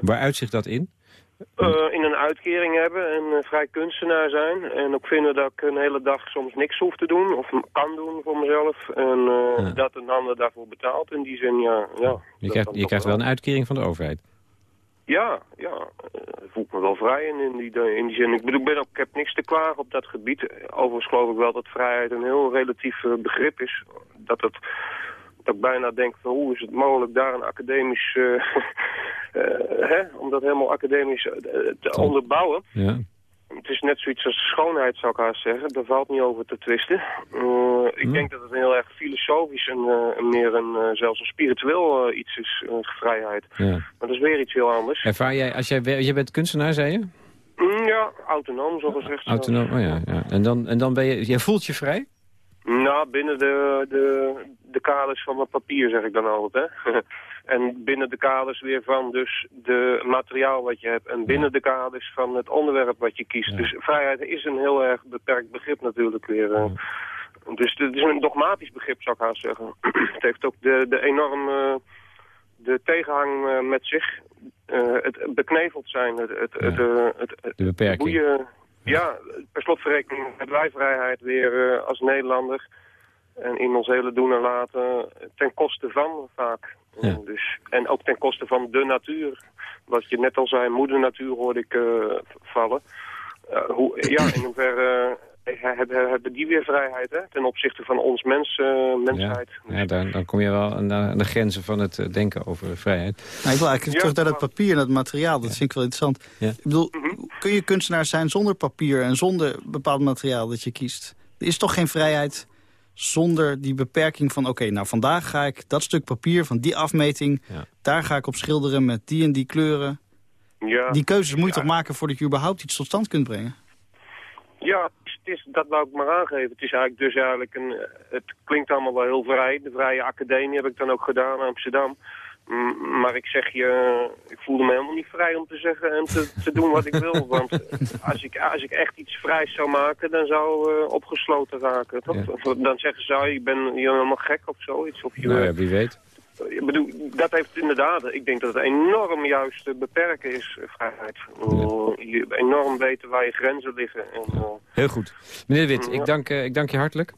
S3: waar uitzicht dat in?
S7: in een uitkering hebben en vrij kunstenaar zijn. En ook vinden dat ik een hele dag soms niks hoef te doen. Of kan doen voor mezelf. En dat een ander daarvoor betaalt. In die zin, ja. ja
S3: je krijgt, je krijgt wel een uitkering van de overheid.
S7: Ja, ja. Uh, voel me wel vrij in, in, die, in die zin. Ik bedoel, ik, ben ook, ik heb niks te klagen op dat gebied. Overigens geloof ik wel dat vrijheid een heel relatief uh, begrip is. Dat het dat ik bijna denk van hoe is het mogelijk daar een academisch, uh, hè, om dat helemaal academisch te onderbouwen. Ja het is net zoiets als schoonheid, zou ik haast zeggen. Daar valt niet over te twisten. Uh, ik hm. denk dat het een heel erg filosofisch en uh, meer een, uh, zelfs een spiritueel iets is, vrijheid. Ja. Maar dat is weer iets heel anders.
S3: Ervaar jij, als jij, jij bent kunstenaar, zei je?
S7: Mm, ja, autonoom, zo gezegd.
S3: Autonoom, oh ja. ja. En, dan, en dan ben je, jij voelt je vrij?
S7: Nou, binnen de, de, de kaders van mijn papier, zeg ik dan altijd, hè. En binnen de kaders weer van dus de materiaal wat je hebt. En binnen de kaders van het onderwerp wat je kiest. Dus vrijheid is een heel erg beperkt begrip natuurlijk weer. Eh. Dus het is een dogmatisch begrip zou ik haast zeggen. het heeft ook de, de enorme de tegenhang eh, met zich. Uh, het bekneveld zijn. Het, het, het,
S3: het, de beperking.
S7: Ja, per slotverrekening hebben wij vrijheid weer als Nederlander. En in ons hele doen en laten ten koste van vaak. Ja. Dus, en ook ten koste van de natuur. Wat je net al zei, moeder natuur hoorde ik uh, vallen. Uh, hoe, ja, in hoeverre hebben, hebben die weer vrijheid hè? ten opzichte van ons mens, mensheid.
S3: Ja, ja dan, dan kom je wel aan de, grenzen van het denken over vrijheid.
S4: Nou, ik wil eigenlijk terug naar dat papier en dat materiaal. Dat vind ik wel interessant. Ik bedoel, mhm. kun je kunstenaar zijn zonder papier en zonder bepaald materiaal dat je kiest? Er is toch geen vrijheid zonder die beperking van... oké, nou vandaag ga ik dat stuk papier van die afmeting... daar ga ik op schilderen met die en die kleuren. Ja. Die keuzes moet je toch maken voordat je überhaupt iets tot stand kunt brengen?
S7: Ja, het is, dat wou ik maar aangeven. Het is eigenlijk dus eigenlijk een... Het klinkt allemaal wel heel vrij. De Vrije Academie heb ik dan ook gedaan in Amsterdam. Maar ik zeg je, ik voelde me helemaal niet vrij om te zeggen en te, te doen wat ik wil. Want als ik, als ik echt iets vrijs zou maken, dan zou uh, opgesloten raken. Toch? Dan zeggen ze, ik ben je helemaal gek of zoiets. Of je,
S3: nou ja, wie weet.
S7: Ik bedoel, dat heeft inderdaad, ik denk dat het enorm juist beperken is, vrijheid. je enorm weten waar je grenzen liggen. En,
S3: Heel goed. Meneer Wit, ik, dank, ik dank je hartelijk.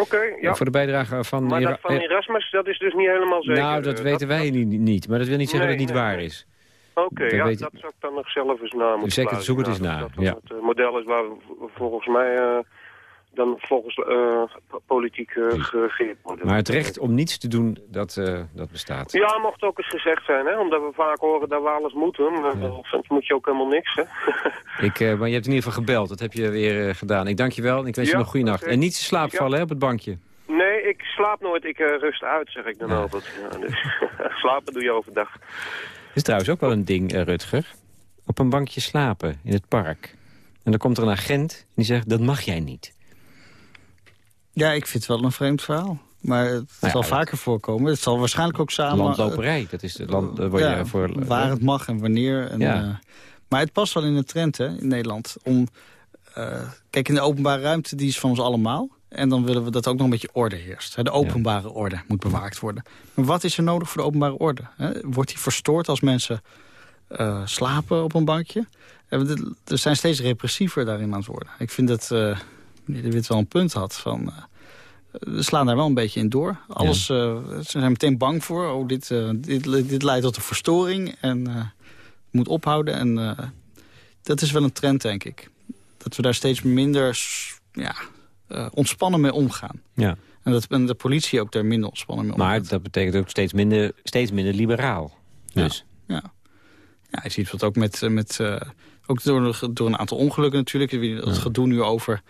S7: Oké, ja.
S3: Voor de bijdrage van...
S7: Maar dat van Erasmus, dat is dus niet helemaal zeker.
S3: Nou, dat weten wij niet, maar dat wil niet zeggen dat het niet waar is.
S7: Oké, ja, dat zou ik dan nog zelf eens na moeten
S3: Zeker, zoek het eens na. Ja.
S7: het model is waar volgens mij uh, dan volgens uh, politiek uh, geregeerd wordt.
S3: Maar het recht om niets te doen, dat, dat bestaat.
S7: Ja, mocht ook eens gezegd zijn, hè? omdat we vaak horen dat we alles moeten. Maar ja. soms moet je ook helemaal niks, hè?
S3: ik, maar je hebt in ieder geval gebeld, dat heb je weer gedaan. Ik dank je wel en ik wens je nog goede nacht. En niet slaapvallen hè, op het bankje.
S7: Nee, ik slaap nooit. Ik rust uit, zeg ik dan altijd. Ja, dus, slapen doe je overdag.
S3: Dat is trouwens ook wel een ding, Rutger. Op een bankje slapen in het park. En dan komt er een agent die zegt, dat mag jij niet.
S4: Ja, ik vind het wel een vreemd verhaal. Maar het
S3: nou
S4: zal
S3: ja,
S4: vaker voorkomen. Het zal waarschijnlijk ook samen...
S3: Landloperij, dat is de land, daar word je voor...
S4: waar het mag en wanneer. En,
S3: Ja.
S4: uh, maar het past wel in de trend hè, in Nederland. Om, uh, kijk, in de openbare ruimte, die is van ons allemaal. En dan willen we dat ook nog een beetje orde heerst. De openbare orde moet bewaakt worden. Maar wat is er nodig voor de openbare orde? Wordt die verstoord als mensen slapen op een bankje? Er zijn steeds repressiever daarin aan het worden. Ik vind dat meneer De Wit wel een punt had van... Uh, we slaan daar wel een beetje in door. Alles, ja. ze zijn meteen bang voor. Oh, dit, dit, dit leidt tot een verstoring en moet ophouden. En dat is wel een trend, denk ik. Dat we daar steeds minder... Ja, ontspannen mee omgaan.
S3: Ja.
S4: En dat en de politie ook daar minder ontspannen mee omgaat.
S3: Maar dat betekent ook steeds minder, steeds minder liberaal. Dus.
S4: Ja, ja. ja je ziet wat ook met... met uh, ook door, door een aantal ongelukken natuurlijk. Het ja. gedoe nu over...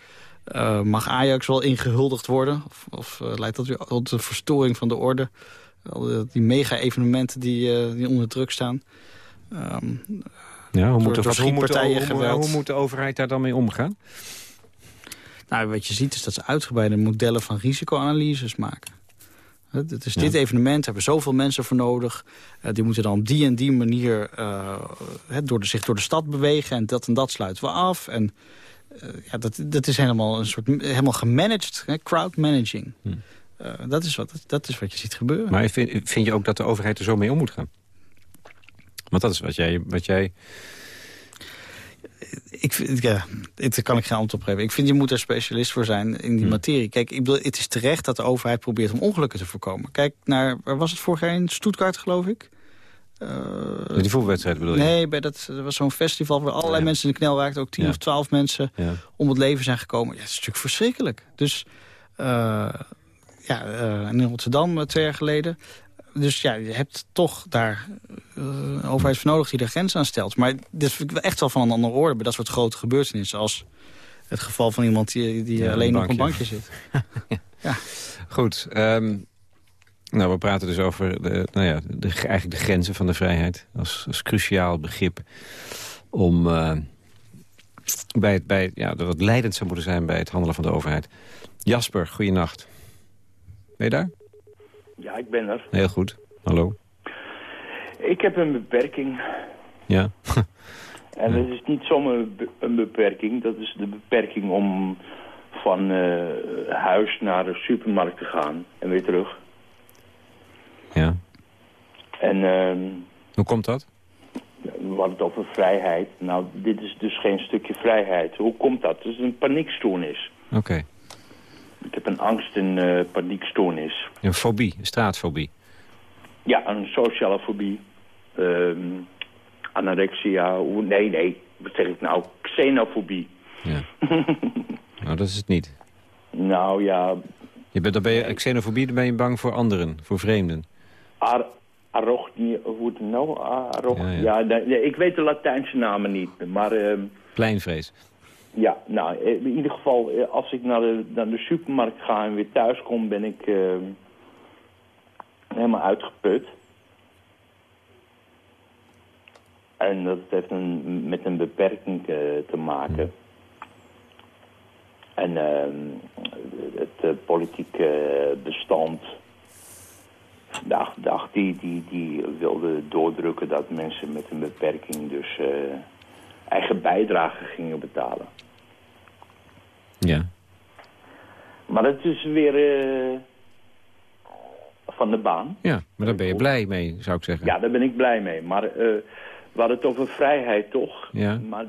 S4: Uh, mag Ajax wel ingehuldigd worden? Of, of leidt dat weer tot de verstoring van de orde? Die mega-evenementen die, die onder druk staan. Um,
S3: ja, hoe, moet, door, hoe, moet de, hoe, hoe moet de overheid daar dan mee omgaan?
S4: Nou, wat je ziet is dat ze uitgebreide modellen van risicoanalyses maken. Het is dit evenement, hebben zoveel mensen voor nodig. Uh, die moeten dan op die en die manier uh, door de, zich door de stad bewegen. En dat en dat sluiten we af. En ja, dat, dat is helemaal een soort helemaal gemanaged, hè, crowd managing. Hm. dat, is wat, dat is wat je ziet gebeuren.
S3: Maar vind, vind je ook dat de overheid er zo mee om moet gaan? Want dat is wat jij... Wat jij
S4: ik vind, ja, daar kan ik geen antwoord op geven. Ik vind, je moet er specialist voor zijn in die hmm. materie. Kijk, ik bedoel, het is terecht dat de overheid probeert om ongelukken te voorkomen. Kijk naar, waar was het vorig jaar in Stuttgart, geloof ik?
S3: Uh, die voetbalwedstrijd bedoel je?
S4: Nee, bij dat, er was zo'n festival waar allerlei ja. mensen in de knel raakten. Ook tien ja. of twaalf mensen ja. om het leven zijn gekomen. Ja, dat is natuurlijk verschrikkelijk. Dus uh, ja, uh, in Rotterdam twee jaar geleden dus ja, je hebt toch daar een overheid voor nodig die daar grenzen aan stelt. Maar dit vind ik echt wel van een andere orde bij dat soort grote gebeurtenissen. Als het geval van iemand die, die alleen op een bankje zit.
S3: ja. Goed. Um, nou, we praten dus over de, nou ja, de, eigenlijk de grenzen van de vrijheid. Als, als cruciaal begrip om uh, bij het, bij, ja, dat wat leidend zou moeten zijn bij het handelen van de overheid. Jasper, goeienacht. Ben je daar?
S8: Ja, ik ben er.
S3: Heel goed. Hallo.
S8: Ik heb een beperking.
S3: Ja.
S8: en dat is niet zomaar een beperking. Dat is de beperking om van uh, huis naar de supermarkt te gaan en weer terug.
S3: Ja.
S8: En... Uh,
S3: Hoe komt dat?
S8: We hadden het over vrijheid. Nou, dit is dus geen stukje vrijheid. Hoe komt dat? Het is een paniekstoornis.
S3: Oké. Okay.
S8: Ik heb een angst- en uh, paniekstoornis.
S3: Een fobie, een straatfobie?
S8: Ja, een sociale fobie. Um, anorexia, nee, nee, wat zeg ik nou? Xenofobie.
S3: Ja. nou, dat is het niet.
S8: Nou ja...
S3: Je bent, dan ben je, xenofobie, dan ben je bang voor anderen, voor vreemden.
S8: Ar hoe het nou? Arog ja, ja. ja nee, ik weet de Latijnse namen niet, maar... Uh,
S3: Pleinvrees.
S8: Ja, nou, in ieder geval, als ik naar de, naar de supermarkt ga en weer thuis kom, ben ik uh, helemaal uitgeput. En dat heeft een, met een beperking uh, te maken. En uh, het politieke bestand, dag, dag die, die, die wilde doordrukken dat mensen met een beperking dus eigen bijdrage gingen betalen.
S3: Ja.
S8: Maar het is weer uh, van de baan.
S3: Ja, maar daar ben je blij mee, zou ik zeggen.
S8: Ja, daar ben ik blij mee. Maar uh, we hadden het over vrijheid toch?
S3: Ja.
S8: Maar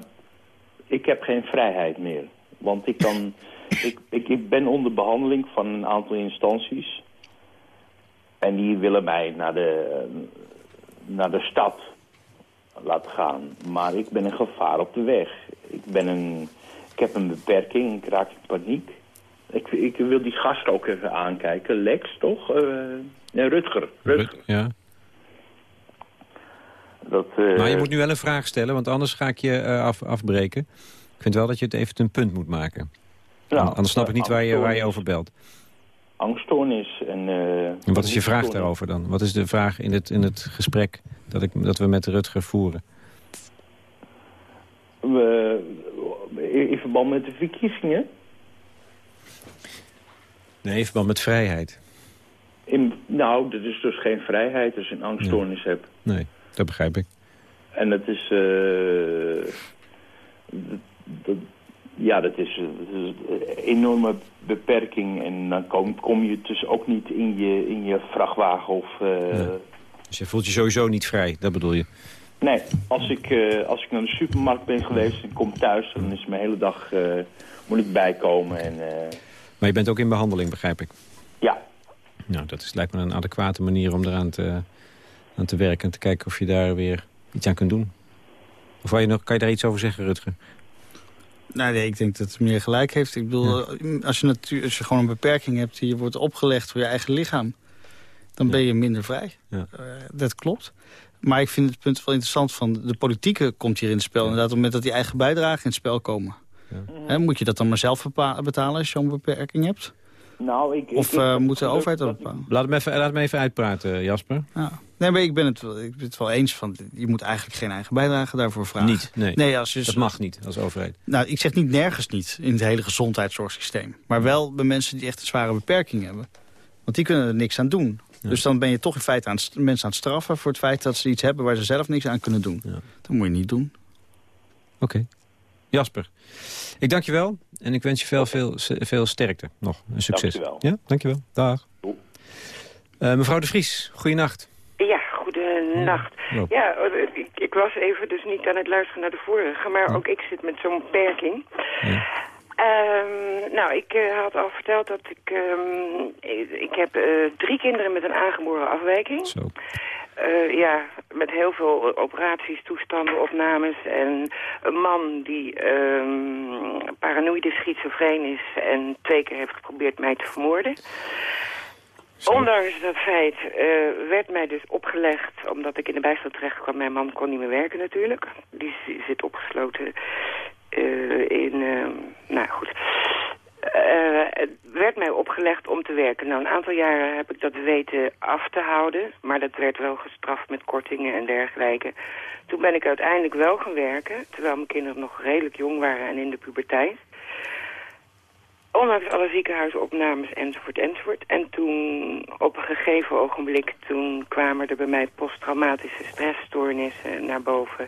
S8: ik heb geen vrijheid meer. Want ik, kan, ik, ik, ik ben onder behandeling van een aantal instanties. En die willen mij naar de, naar de stad laten gaan. Maar ik ben een gevaar op de weg. Ik, ben een, ik heb een beperking, ik raak in paniek. Ik, ik wil die gast ook even aankijken. Lex, toch? Uh, nee, Rutger. Rutger.
S3: Ja. Dat, uh... Nou, je moet nu wel een vraag stellen, want anders ga ik je uh, af, afbreken. Ik vind wel dat je het even een punt moet maken. Nou, anders snap ik niet waar je, waar je over belt.
S8: Angststoornis. En,
S3: en wat is je vraag daarover dan? Wat is de vraag in het, in het gesprek dat, ik, dat we met Rutger voeren?
S8: We, in verband met de verkiezingen?
S3: Nee, in verband met vrijheid.
S8: In, nou, dat is dus geen vrijheid als je een angststoornis hebt.
S3: Nee, dat begrijp ik.
S8: En dat is... Uh, dat, ja, dat is, een enorme beperking. En dan kom, kom je dus ook niet in je, in je vrachtwagen of... Uh,
S3: Dus je voelt je sowieso niet vrij, dat bedoel je?
S8: Nee, als ik, uh, als ik naar de supermarkt ben geweest en kom thuis... dan is mijn hele dag, moet ik bijkomen en...
S3: Maar je bent ook in behandeling, begrijp ik?
S8: Ja.
S3: Nou, dat is, lijkt me een adequate manier om eraan te, aan te werken... en te kijken of je daar weer iets aan kunt doen. Of je nog, kan je daar iets over zeggen, Rutger?
S4: Nou, nee, ik denk dat het meer gelijk heeft. Ik bedoel, als, je natuurlijk, als je gewoon een beperking hebt... die je wordt opgelegd voor je eigen lichaam... dan ben je minder vrij.
S3: Ja.
S4: Uh, dat klopt. Maar ik vind het punt wel interessant van... de politieke komt hier in het spel. Inderdaad, op het moment dat die eigen bijdragen in het spel komen. Ja. moet je dat dan maar zelf betalen als je een beperking hebt?
S8: Nou, ik,
S4: of
S8: ik,
S4: uh, moet de overheid dat bepalen?
S3: Laat me even, laat me even uitpraten, Jasper.
S4: Ja. Nee, maar ik ben, het, ik ben het wel eens van... je moet eigenlijk geen eigen bijdrage daarvoor vragen.
S3: Niet, nee.
S4: nee als je,
S3: dat mag niet als overheid.
S4: Nou, ik zeg niet nergens niet in het hele gezondheidszorgsysteem. Maar wel bij mensen die echt een zware beperking hebben. Want die kunnen er niks aan doen. Ja. Dus dan ben je toch in feite aan mensen aan het straffen... voor het feit dat ze iets hebben waar ze zelf niks aan kunnen doen.
S3: Ja.
S4: Dat moet je niet doen.
S3: Oké. Okay. Jasper, ik dank je wel en ik wens je veel, veel, veel sterkte nog. Een succes.
S8: Dank je
S3: wel. Ja, dank je wel. Dag. Uh, mevrouw de Vries, goeienacht.
S9: Ja, goedenacht. Ja, ja ik, ik, was even dus niet aan het luisteren naar de vorige, maar ja. ook ik zit met zo'n beperking.
S3: Ja.
S9: Um, nou, ik uh, had al verteld dat ik... Um, ik, ik, heb uh, drie kinderen met een aangeboren afwijking.
S3: Zo.
S9: Uh, ja, met heel veel operaties, toestanden, opnames. En een man die um, paranoïde schizofreen is en twee keer heeft geprobeerd mij te vermoorden. Zo. Ondanks dat feit uh, werd mij dus opgelegd, omdat ik in de bijstand terecht kwam. Mijn man kon niet meer werken natuurlijk. Die zit opgesloten uh, in, uh, nou goed. Het werd mij opgelegd om te werken. Nou, een aantal jaren heb ik dat weten af te houden. Maar dat werd wel gestraft met kortingen en dergelijke. Toen ben ik uiteindelijk wel gaan werken. Terwijl mijn kinderen nog redelijk jong waren en in de puberteit. Ondanks alle ziekenhuisopnames enzovoort enzovoort. En toen op een gegeven ogenblik... toen kwamen er bij mij posttraumatische stressstoornissen naar boven.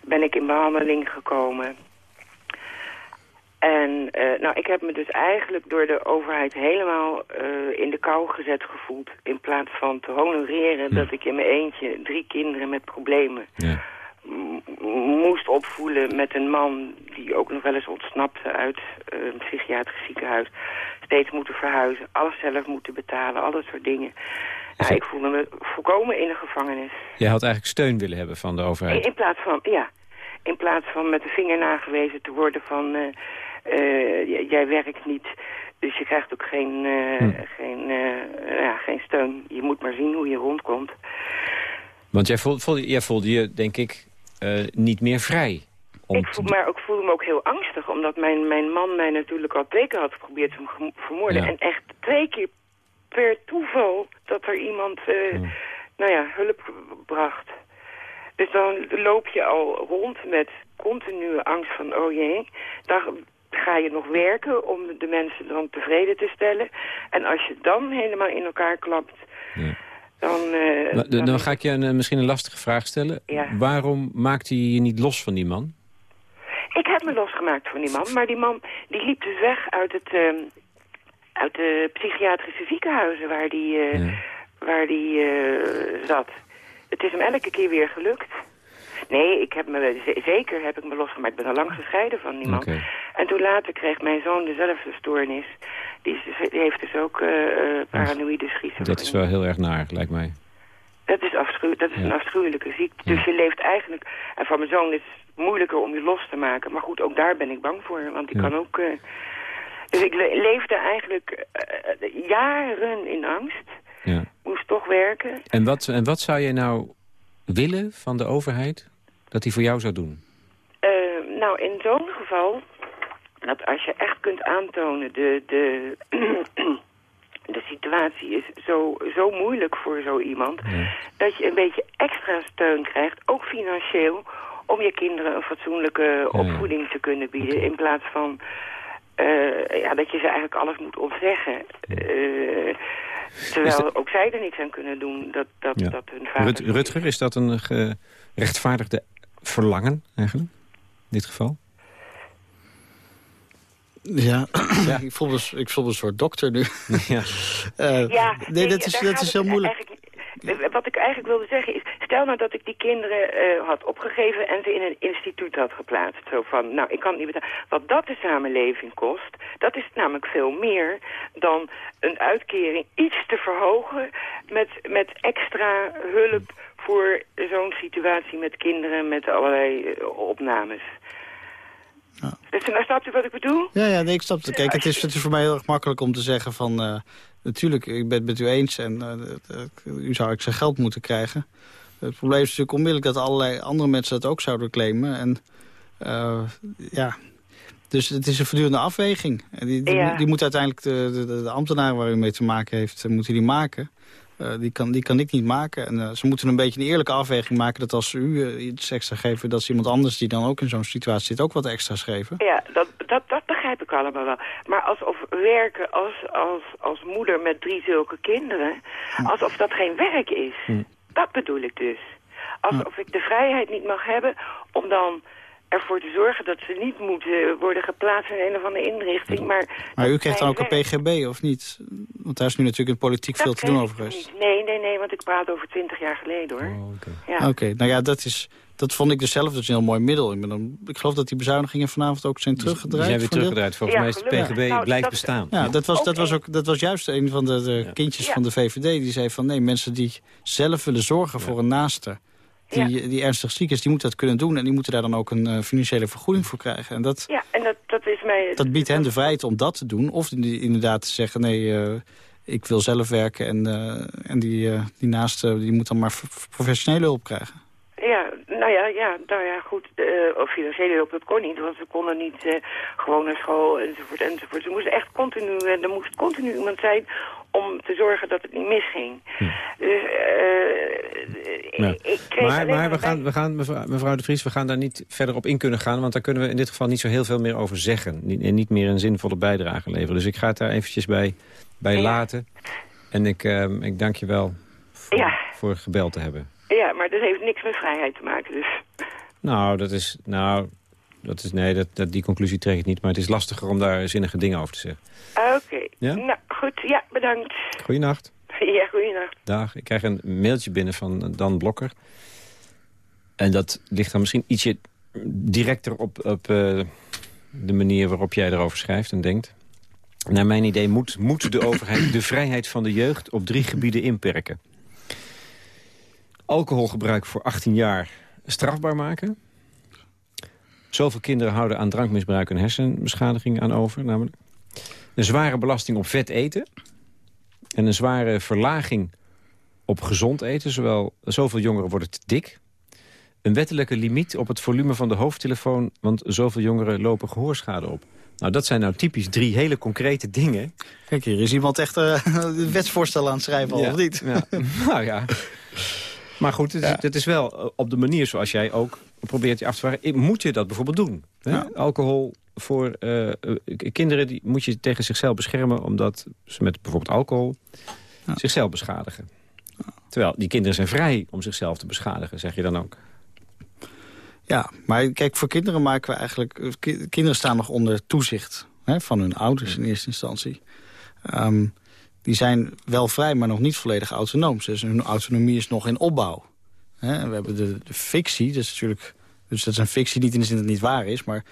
S9: Ben ik in behandeling gekomen... En uh, nou, ik heb me dus eigenlijk door de overheid helemaal uh, in de kou gezet gevoeld. In plaats van te honoreren
S3: Hm.
S9: ja. dat ik in mijn eentje drie kinderen met problemen
S3: ja.
S9: moest opvoelen met een man die ook nog wel eens ontsnapte uit uh, een psychiatrisch ziekenhuis. Steeds moeten verhuizen, alles zelf moeten betalen, al dat soort dingen. Nou, ik voelde me volkomen in de gevangenis.
S3: Jij had eigenlijk steun willen hebben van de overheid?
S9: In, in plaats van, ja. In plaats van met de vinger nagewezen te worden van... Uh, jij werkt niet, dus je krijgt ook geen, uh, hm. geen, uh, ja, geen steun. Je moet maar zien hoe je rondkomt.
S3: Want jij voelde, voelde, jij voelde je, denk ik, niet meer vrij.
S9: Ik voel, maar ik voelde me ook heel angstig, omdat mijn, mijn man mij natuurlijk al twee keer had geprobeerd te vermoorden.
S3: Ja.
S9: En echt twee keer per toeval dat er iemand, nou ja, hulp bracht. Dus dan loop je al rond met continue angst van, oh jee, daar ga je nog werken om de mensen dan tevreden te stellen. En als je dan helemaal in elkaar klapt,
S3: ja.
S9: dan... Uh,
S3: dan, dan, dan, ga ik je een, misschien een lastige vraag stellen.
S9: Ja.
S3: Waarom maakte je je niet los van die man?
S9: Ik heb me losgemaakt van die man, maar die man die liep dus weg uit, het, uh, uit de psychiatrische ziekenhuizen waar die... Uh,
S3: ja.
S9: waar hij zat. Het is hem elke keer weer gelukt. Nee, ik heb me, zeker heb ik me losgemaakt. Ik ben al lang gescheiden van die man. En toen later kreeg mijn zoon dezelfde stoornis. Die, die heeft dus ook uh, paranoïde schizofrenie.
S3: Dat is wel heel erg naar, lijkt mij.
S9: Dat is, afschuw, dat is een afschuwelijke ziekte. Dus je leeft eigenlijk... En van mijn zoon is het moeilijker om je los te maken. Maar goed, ook daar ben ik bang voor. Want die kan ook... Uh, dus ik leefde eigenlijk uh, jaren in angst. Ja. Moest toch werken.
S3: En wat, en wat zou je nou willen van de overheid dat hij voor jou zou doen?
S9: Uh, nou, in zo'n geval, dat als je echt kunt aantonen... de, de, de situatie is zo, zo moeilijk voor zo iemand... dat je een beetje extra steun krijgt, ook financieel... om je kinderen een fatsoenlijke opvoeding te kunnen bieden... in plaats van uh, ja, dat je ze eigenlijk alles moet ontzeggen... Uh, Terwijl ook zij er niks aan kunnen doen dat, dat, dat hun vader... Rut,
S3: Rutger, is dat een gerechtvaardigde verlangen eigenlijk, in dit geval?
S4: Ja, ja. ik, voel me, ik voel me een soort dokter nu. Ja, uh, ja nee, dat is, dat is heel moeilijk.
S9: Wat ik eigenlijk wilde zeggen is, stel nou dat ik die kinderen uh, had opgegeven en ze in een instituut had geplaatst. Zo van, nou, ik kan het niet betalen. Wat dat de samenleving kost, dat is namelijk veel meer dan een uitkering iets te verhogen met, met extra hulp voor zo'n situatie met kinderen met allerlei uh, opnames. Ja. Dus, nou, snapt u wat ik bedoel?
S4: Ja, ja nee, ik snap het. Kijk, het is, het is voor mij heel erg makkelijk om te zeggen van... Uh, natuurlijk, ik ben het met u eens en uh, u zou ik zijn geld moeten krijgen. Het probleem is natuurlijk onmiddellijk dat allerlei andere mensen dat ook zouden claimen. En ja, dus het is een voortdurende afweging. Die, die, die moet uiteindelijk de, de, de, ambtenaar waar u mee te maken heeft, moeten die maken. Uh, die, kan, die kan ik niet maken. En uh, ze moeten een beetje een eerlijke afweging maken... dat als ze u uh, iets extra geven... dat ze iemand anders die dan ook in zo'n situatie zit... ook wat extra's geven.
S9: Ja, dat, dat, dat begrijp ik allemaal wel. Maar alsof werken als, als, als moeder met drie zulke kinderen... alsof dat geen werk is. Hm. Dat bedoel ik dus. Alsof ik de vrijheid niet mag hebben om dan ervoor te zorgen dat ze niet moeten worden geplaatst in een of andere inrichting. Maar,
S4: maar u krijgt dan ook een PGB, of niet? Want daar is nu natuurlijk in politiek veel te doen over geweest.
S9: Nee, nee, nee, want ik praat over twintig jaar geleden, hoor.
S4: Oh, Oké, nou ja, dat, is, dat vond ik dus zelf dus een heel mooi middel. Ik, ben dan, ik geloof dat die bezuinigingen vanavond ook zijn teruggedraaid.
S3: Die zijn weer teruggedraaid. Volgens mij is de PGB nou, blijft bestaan.
S4: Ja, dat was, dat, was ook, dat was juist een van de, de kindjes van de VVD. Die zei van nee, mensen die zelf willen zorgen voor een naaste die, die ernstig ziek is, die moet dat kunnen doen. En die moeten daar dan ook een uh, financiële vergoeding voor krijgen. En dat,
S9: ja, en dat, dat is mij...
S4: Dat biedt hen de vrijheid om dat te doen. Of die, inderdaad te zeggen, nee, uh, ik wil zelf werken. En, uh, en die, die naaste die moet dan maar professionele hulp krijgen.
S9: Nou ja, ja, nou ja goed. Uh, financiële hulp, dat kon niet. Want ze konden niet uh, gewoon naar school enzovoort enzovoort. Ze moesten echt continu, uh, er moest continu iemand zijn om te zorgen dat het niet misging. Hm. Dus,
S3: ja. ik maar maar we, gaan, we gaan, mevrouw, de Vries, we gaan daar niet verder op in kunnen gaan... want daar kunnen we in dit geval niet zo heel veel meer over zeggen. Niet, en niet meer een zinvolle bijdrage leveren. Dus ik ga het daar eventjes bij, bij laten. En ik, ehm, ik dank je wel voor, ja. voor gebeld te hebben.
S9: Ja, maar dat heeft niks met vrijheid te maken, dus...
S3: Nou, dat is... Nou, dat is nee, dat, dat, die conclusie trek ik niet. Maar het is lastiger om daar zinnige dingen over te zeggen.
S9: Oké. Ja? Nou, goed. Ja, bedankt.
S3: Goeienacht.
S9: Ja, goeienacht.
S3: Dag. Ik krijg een mailtje binnen van Dan Blokker. En dat ligt dan misschien ietsje directer op, op uh, de manier waarop jij erover schrijft en denkt. Naar mijn idee moet, moet de overheid de vrijheid van de jeugd op drie gebieden inperken alcoholgebruik voor 18 jaar strafbaar maken. Zoveel kinderen houden aan drankmisbruik en hersenbeschadiging aan over. Namelijk een zware belasting op vet eten. En een zware verlaging op gezond eten. Zowel, zoveel jongeren worden te dik. Een wettelijke limiet op het volume van de hoofdtelefoon... want zoveel jongeren lopen gehoorschade op. Nou, dat zijn nou typisch drie hele concrete dingen.
S4: Kijk, hier is iemand echt uh, wetsvoorstel aan het schrijven, al, of niet?
S3: Ja. nou ja. Maar goed, het, is wel eh, op de manier zoals jij ook probeert je af te vragen... moet je dat bijvoorbeeld doen? Hè? Alcohol voor uh, kinderen die moet je tegen zichzelf beschermen... omdat ze met bijvoorbeeld alcohol zichzelf beschadigen. Terwijl die kinderen zijn vrij om zichzelf te beschadigen, zeg je dan ook.
S4: Ja, maar kijk, voor kinderen maken we eigenlijk... Kinderen staan nog onder toezicht hè, van hun ouders in eerste instantie. Um, die zijn wel vrij, maar nog niet volledig autonoom. Dus hun autonomie is nog in opbouw. we hebben de, de, fictie, dus natuurlijk... Dus dat is een fictie niet in de zin dat het niet waar is, maar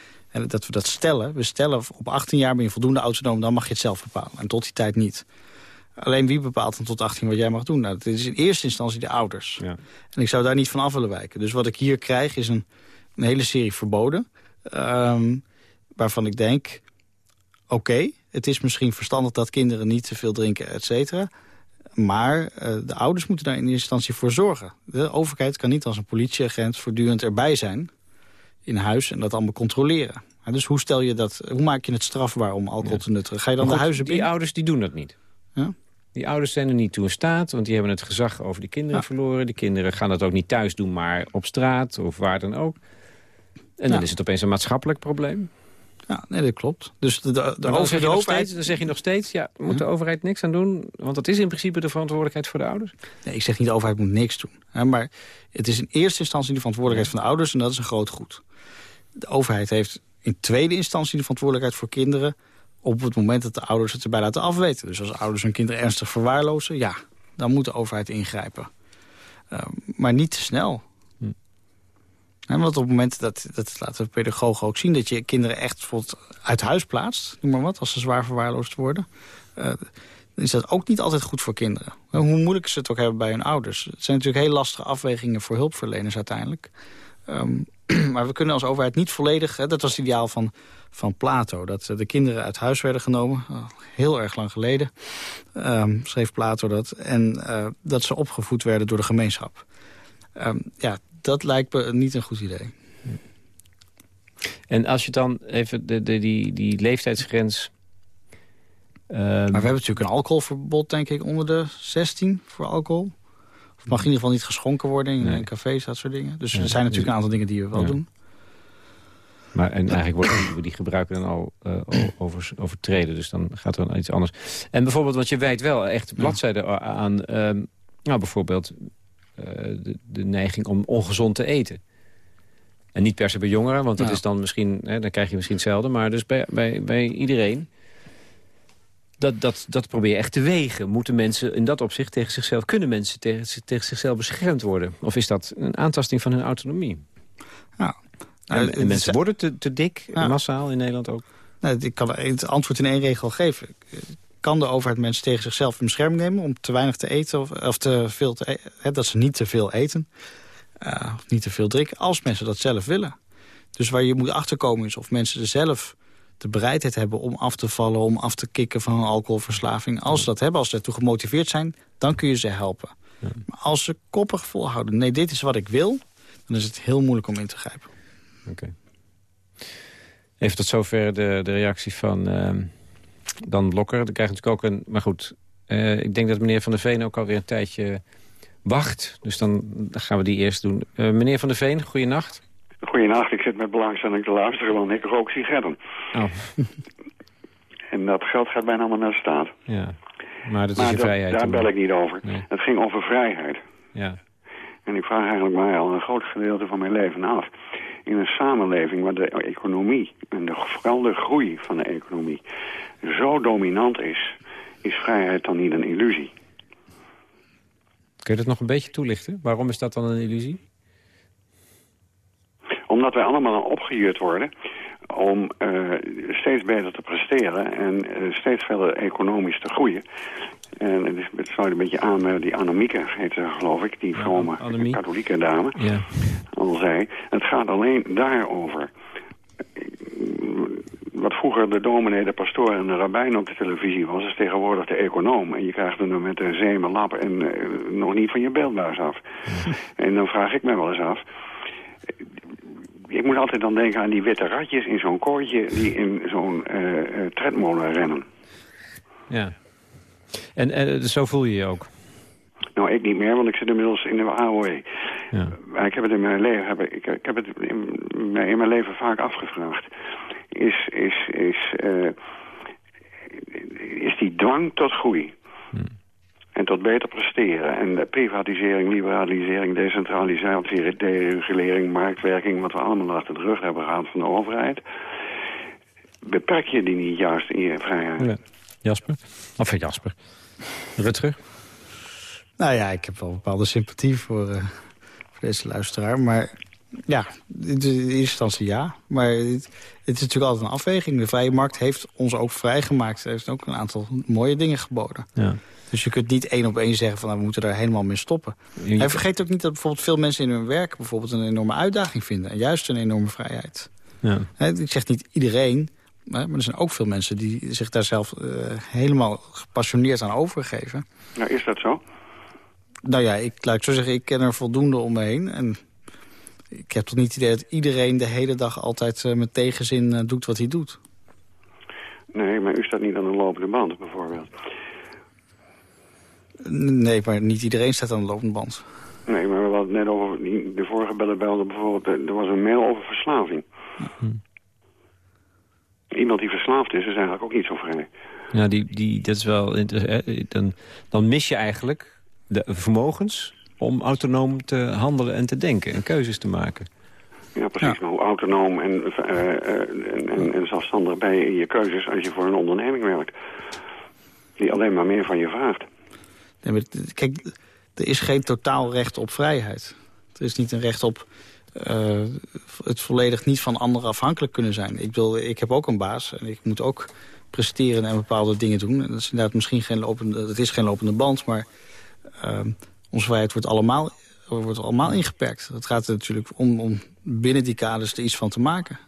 S4: dat we dat stellen. We stellen op 18 jaar ben je voldoende autonoom, dan mag je het zelf bepalen. En tot die tijd niet. Alleen wie bepaalt dan tot 18 wat jij mag doen? Nou, dat is in eerste instantie de ouders. Ja. En ik zou daar niet van af willen wijken. Dus wat ik hier krijg is een, een hele serie verboden. Ehm, waarvan ik denk, oké, het is misschien verstandig dat kinderen niet te veel drinken, et cetera. Maar uh, de ouders moeten daar in eerste instantie voor zorgen. De overheid kan niet als een politieagent voortdurend erbij zijn in huis en dat allemaal controleren. dus hoe stel je dat, hoe maak je het strafbaar om alcohol te nuttigen? Ga je dan de huizen binnen?
S3: Die ouders die doen dat niet. Ja? Die ouders zijn er niet toe in staat, want die hebben het gezag over die kinderen verloren. Die kinderen gaan dat ook niet thuis doen, maar op straat of waar dan ook. En dan is het opeens een maatschappelijk probleem.
S4: Ja, nee, dat klopt. Dus de, de,
S3: overheid... Steeds, dan zeg je nog steeds, ja, moet de overheid niks aan doen? Want dat is in principe de verantwoordelijkheid voor de ouders.
S4: Nee, ik zeg niet de overheid moet niks doen. Hè, maar het is in eerste instantie de verantwoordelijkheid van de ouders... en dat is een groot goed. De overheid heeft in tweede instantie de verantwoordelijkheid voor kinderen... op het moment dat de ouders het erbij laten afweten. Dus als ouders hun kinderen ernstig verwaarlozen... ja, dan moet de overheid ingrijpen. Uh, maar niet te snel. Want op het moment dat, dat laten we pedagogen ook zien... dat je kinderen echt bijvoorbeeld uit huis plaatst, noem maar wat... als ze zwaar verwaarloosd worden... Dan is dat ook niet altijd goed voor kinderen. Hoe moeilijk ze het ook hebben bij hun ouders. Het zijn natuurlijk heel lastige afwegingen voor hulpverleners uiteindelijk. Um, maar we kunnen als overheid niet volledig... Hè, dat was het ideaal van, van Plato. Dat de kinderen uit huis werden genomen. Oh, heel erg lang geleden um, schreef Plato dat. En dat ze opgevoed werden door de gemeenschap. Um, ja, dat lijkt me niet een goed idee.
S3: En als je dan even de, de, die, die leeftijdsgrens...
S4: Um... Maar we hebben natuurlijk een alcoholverbod, denk ik, onder de 16 voor alcohol mag in ieder geval niet geschonken worden in, nee. cafés, dat soort dingen. Dus er zijn natuurlijk een aantal dingen die we wel doen.
S3: Maar en eigenlijk worden die, die gebruiken dan al uh, over, overtreden. Dus dan gaat er dan iets anders. En bijvoorbeeld, want je wijt wel echt bladzijden aan... Um, nou, bijvoorbeeld uh, de, de, neiging om ongezond te eten. En niet per se bij jongeren, want dat is dan misschien... Hè, dan krijg je misschien hetzelfde. Maar dus bij, bij, bij iedereen dat, dat, dat probeer je echt te wegen. Moeten mensen in dat opzicht tegen zichzelf... kunnen mensen tegen, tegen zichzelf beschermd worden? Of is dat een aantasting van hun autonomie?
S4: Ja.
S3: En, nou, mensen worden te, te dik, massaal in Nederland ook?
S4: Nou, ik kan het antwoord in één regel geven. Kan de overheid mensen tegen zichzelf in bescherming nemen... om te weinig te eten of, of te veel te eten, dat ze niet te veel eten... Uh, of niet te veel drinken, als mensen dat zelf willen. Dus waar je moet achterkomen is of mensen er zelf de bereidheid hebben om af te vallen... om af te kicken van een alcoholverslaving. Als ze dat hebben, als ze ertoe gemotiveerd zijn... dan kun je ze helpen. Maar als ze koppig volhouden... nee, dit is wat ik wil... dan is het heel moeilijk om in te grijpen.
S3: Oké. Even tot zover de, de reactie van uh, Dan Blokker. Dan krijg je natuurlijk ook een... Maar goed, uh, ik denk dat meneer Van der Veen ook alweer een tijdje wacht. Dus dan, dan gaan we die eerst doen. Uh, meneer Van der Veen, goeienacht.
S10: Goedenacht, ik zit met belangstelling te luisteren, want ik rook sigaretten. Oh. en dat geld gaat bijna allemaal naar de staat.
S3: Ja, maar dat is je vrijheid.
S10: Daar bel ik niet over. Het ging over vrijheid.
S3: Ja.
S10: En ik vraag eigenlijk mij al een groot gedeelte van mijn leven af. In een samenleving waar de economie, en de, vooral de groei van de economie, zo dominant is, is vrijheid dan niet een illusie?
S3: Kun je dat nog een beetje toelichten? Waarom is dat dan een illusie?
S10: Omdat wij allemaal opgehuurd worden om uh, steeds beter te presteren en uh, steeds verder economisch te groeien. En het, sluit een beetje aan met die Annemieke, heet ze, geloof ik, die vrome katholieke dame, ja. al zei. Het gaat alleen daarover. Wat vroeger de dominee, de pastoor en de rabbijn op de televisie was, is tegenwoordig de econoom. En je krijgt hem met een zeemen lap en uh, nog niet van je beeldbuis af. en dan vraag ik me wel eens af, ik moet altijd dan denken aan die witte ratjes in zo'n kooitje... die in zo'n uh, tredmolen rennen.
S3: Ja. En, en zo voel je je ook?
S10: Nou, ik niet meer, want ik zit inmiddels in de AOE. Ja. Maar ik heb het in mijn leven, heb ik, ik heb het in, in, mijn leven vaak afgevraagd. Is, is, is, uh, is die dwang tot groei? en tot beter presteren. En privatisering, liberalisering, decentralisatie, deregulering, marktwerking... wat we allemaal achter de rug hebben gehad van de overheid... beperk je die niet juist in je vrijheid.
S3: Jasper? Of Jasper? Rutger?
S4: Nou ja, ik heb wel bepaalde sympathie voor, uh, voor deze luisteraar. Maar ja, in eerste instantie ja. Maar het, het, is natuurlijk altijd een afweging. De vrije markt heeft ons ook vrijgemaakt. Ze heeft ook een aantal mooie dingen geboden. Ja. Dus je kunt niet één op één zeggen van nou, we moeten daar helemaal mee stoppen. Hij vergeet ook niet dat bijvoorbeeld veel mensen in hun werk bijvoorbeeld een enorme uitdaging vinden. En juist een enorme vrijheid. Ja. Ik zeg niet iedereen, maar er zijn ook veel mensen die zich daar zelf uh, helemaal gepassioneerd aan overgeven.
S10: Nou, is dat zo?
S4: Nou ja, ik laat ik zo zeggen, ik ken er voldoende om me heen. En ik heb toch niet het idee dat iedereen de hele dag altijd uh, met tegenzin uh, doet wat hij doet.
S10: Nee, maar u staat niet aan een lopende band bijvoorbeeld.
S4: Nee, maar niet iedereen staat aan de lopende band.
S10: Nee, maar we hadden het net over... De vorige bellen belden bijvoorbeeld... Er was een mail over verslaving. Hm. Iemand die verslaafd is, is eigenlijk ook niet zo vrij.
S3: Ja, die, die, dat is wel... Dan, dan mis je eigenlijk de vermogens om autonoom te handelen en te denken en keuzes te maken.
S10: Ja, precies. Maar hoe autonoom en, uh, en, en, en, zelfstandig ben je in je keuzes als je voor een onderneming werkt. Die alleen maar meer van je vraagt.
S4: Nee, kijk, er is geen totaal recht op vrijheid. Er is niet een recht op uh, het volledig niet van anderen afhankelijk kunnen zijn. Ik, wil, ik heb ook een baas en ik moet ook presteren en bepaalde dingen doen. En dat is inderdaad misschien geen lopende, dat is geen lopende band, maar uh, onze vrijheid wordt allemaal, wordt allemaal ingeperkt. Het gaat er natuurlijk om, om binnen die kaders er iets van te maken.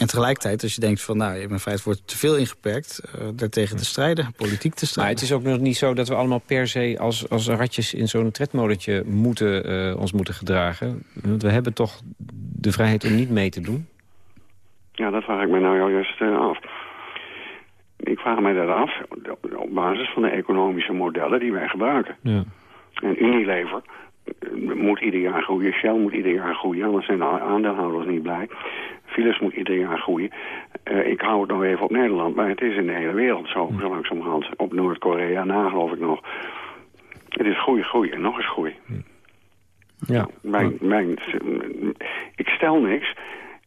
S4: En tegelijkertijd, als je denkt van, nou, mijn vrijheid wordt te veel ingeperkt... Uh, daartegen te strijden, politiek te strijden.
S3: Maar het is ook nog niet zo dat we allemaal per se als, als ratjes in zo'n tredmolentje moeten, uh, ons moeten gedragen. Want we hebben toch de vrijheid om niet mee te doen?
S10: Ja, dat vraag ik me nou juist uh, af. Ik vraag mij dat af op basis van de economische modellen die wij gebruiken. Ja. En Unilever moet ieder jaar groeien, Shell moet ieder jaar groeien, anders zijn de aandeelhouders niet blij. Philips moet ieder jaar groeien. Uh, ik hou het nog even op Nederland, maar het is in de hele wereld zo, hm. zo langzamerhand. Op Noord-Korea na geloof ik nog. Het is groei, groei en nog eens groei. Hm. Ja. Mijn, mijn, ik stel niks.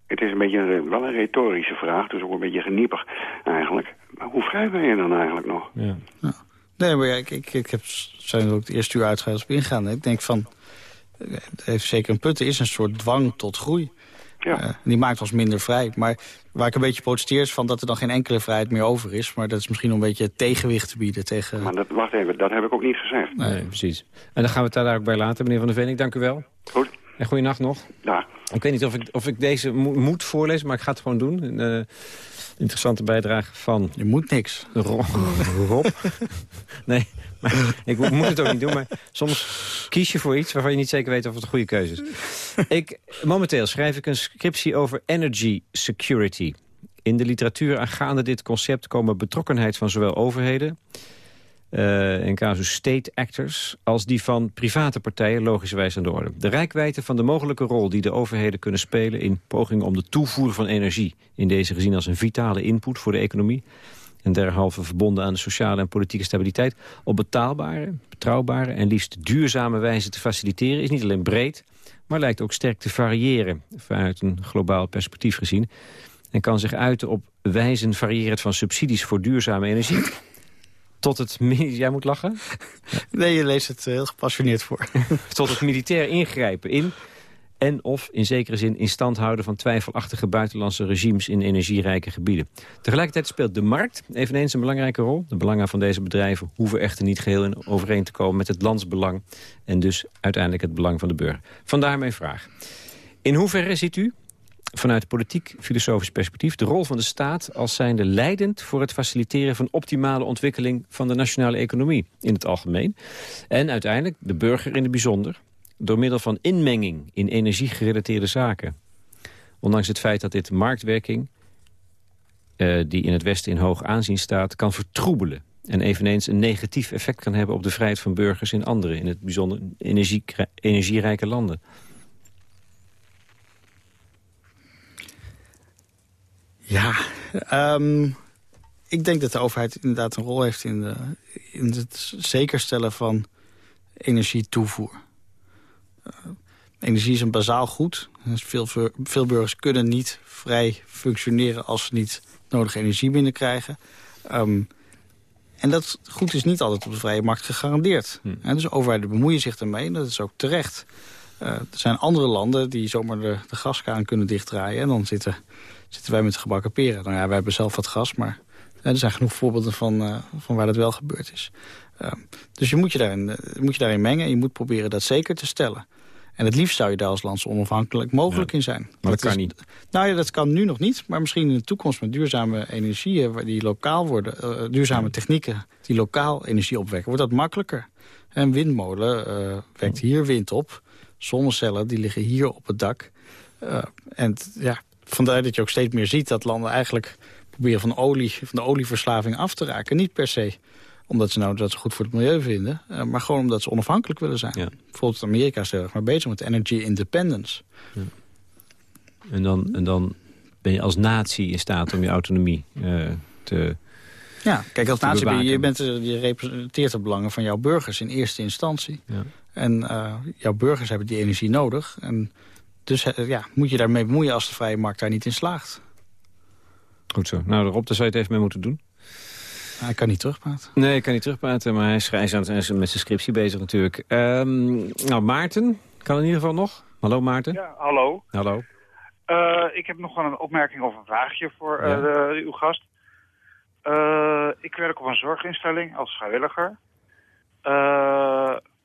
S10: Het is een beetje wel een retorische vraag, dus ook een beetje geniepig eigenlijk. Maar hoe vrij ben je dan eigenlijk nog? Ja.
S4: ja. Nee, maar ik, ik, ik heb, zijn er ook het eerste uur uitgehaald op ingaan. Ik denk van, het heeft zeker een punt. Er is een soort dwang tot groei. Ja. Uh, die maakt ons minder vrij. Maar waar ik een beetje protesteer is van dat er dan geen enkele vrijheid meer over is. Maar dat is misschien om een beetje tegenwicht te bieden tegen...
S10: Maar dat, wacht even, dat heb ik ook niet gezegd.
S3: Nee, precies. En dan gaan we het daar ook bij laten, meneer Van der Veen. Dank u wel.
S10: Goed.
S3: En goeienacht nog.
S10: Ja.
S3: Ik weet niet of ik, of ik deze moet voorlezen, maar ik ga het gewoon doen. Uh, interessante bijdrage van...
S4: Je moet niks.
S3: Rob. nee, maar, ik moet het ook niet doen, maar soms kies je voor iets... waarvan je niet zeker weet of het een goede keuze is. ik, momenteel schrijf ik een scriptie over energy security. In de literatuur aangaande dit concept komen betrokkenheid van zowel overheden... Uh, in casus state actors, als die van private partijen logischerwijs aan de orde. De rijkwijde van de mogelijke rol die de overheden kunnen spelen... in pogingen om de toevoer van energie, in deze gezien als een vitale input voor de economie... en derhalve verbonden aan de sociale en politieke stabiliteit... op betaalbare, betrouwbare en liefst duurzame wijze te faciliteren... is niet alleen breed, maar lijkt ook sterk te variëren... vanuit een globaal perspectief gezien... en kan zich uiten op wijzen variërend van subsidies voor duurzame energie tot het... Jij moet lachen?
S4: Nee, je leest het eh, heel gepassioneerd voor.
S3: Tot het militair ingrijpen in... en of in zekere zin in stand houden van twijfelachtige buitenlandse regimes in energierijke gebieden. Tegelijkertijd speelt de markt eveneens een belangrijke rol. De belangen van deze bedrijven hoeven echter niet geheel in overeen te komen met het landsbelang en dus uiteindelijk het belang van de burger. Vandaar mijn vraag. In hoeverre ziet u vanuit politiek-filosofisch perspectief... de rol van de staat als zijnde leidend voor het faciliteren van optimale ontwikkeling van de nationale economie in het algemeen. En uiteindelijk de burger in het bijzonder, door middel van inmenging in energiegerelateerde zaken. Ondanks het feit dat dit marktwerking, uh, die in het Westen in hoog aanzien staat, kan vertroebelen. En eveneens een negatief effect kan hebben op de vrijheid van burgers in andere, in het bijzonder energie, energierijke landen.
S4: Ja, um, ik denk dat de overheid inderdaad een rol heeft in, de, in het zekerstellen van energietoevoer. Uh, energie is een bazaal goed. Dus veel, veel burgers kunnen niet vrij functioneren als ze niet nodige energie binnenkrijgen. Um, En dat goed is niet altijd op de vrije markt gegarandeerd. Hm. dus overheden bemoeien zich ermee en dat is ook terecht. Uh, er zijn andere landen die zomaar de, de gaskraan kunnen dichtdraaien... en dan zitten, zitten wij met gebakken peren. Nou ja, wij hebben zelf wat gas, maar er zijn genoeg voorbeelden van, uh, van waar dat wel gebeurd is. Uh, dus je moet je, daarin, moet je daarin mengen en je moet proberen dat zeker te stellen. En het liefst zou je daar als land zo onafhankelijk mogelijk in zijn.
S3: Maar dat, kan niet.
S4: Nou ja, dat kan nu nog niet. Maar misschien in de toekomst met duurzame energieën die lokaal worden... Uh, duurzame technieken die lokaal energie opwekken, wordt dat makkelijker. Een windmolen uh, wekt hier wind op. Zonnecellen die liggen hier op het dak. Uh, en ja, vandaar dat je ook steeds meer ziet dat landen eigenlijk proberen van, olie, van de olieverslaving af te raken. Niet per se omdat ze nou dat ze goed voor het milieu vinden. Uh, maar gewoon omdat ze onafhankelijk willen zijn. Ja. Bijvoorbeeld Amerika is heel erg maar bezig met energy independence. Ja.
S3: En, dan, en dan ben je als natie in staat om je autonomie uh, te
S4: Ja, kijk, als natie je, bent, je representeert de belangen van jouw burgers in eerste instantie. Ja. En uh, jouw burgers hebben die energie nodig. En dus ja, moet je daarmee bemoeien als de vrije markt daar niet in slaagt.
S3: Goed zo. Nou, Rob, daar zou je het even mee moeten doen.
S4: Hij kan niet terugpraten.
S3: Nee, hij kan niet terugpraten, maar hij is, hij is met zijn scriptie bezig natuurlijk. Um, nou, Maarten kan in ieder geval nog. Hallo Maarten.
S11: Ja, hallo.
S3: Hallo.
S11: Uh, ik heb nog wel een opmerking of een vraagje voor uh, de, uw gast. Uh, ik werk op een zorginstelling als vrijwilliger.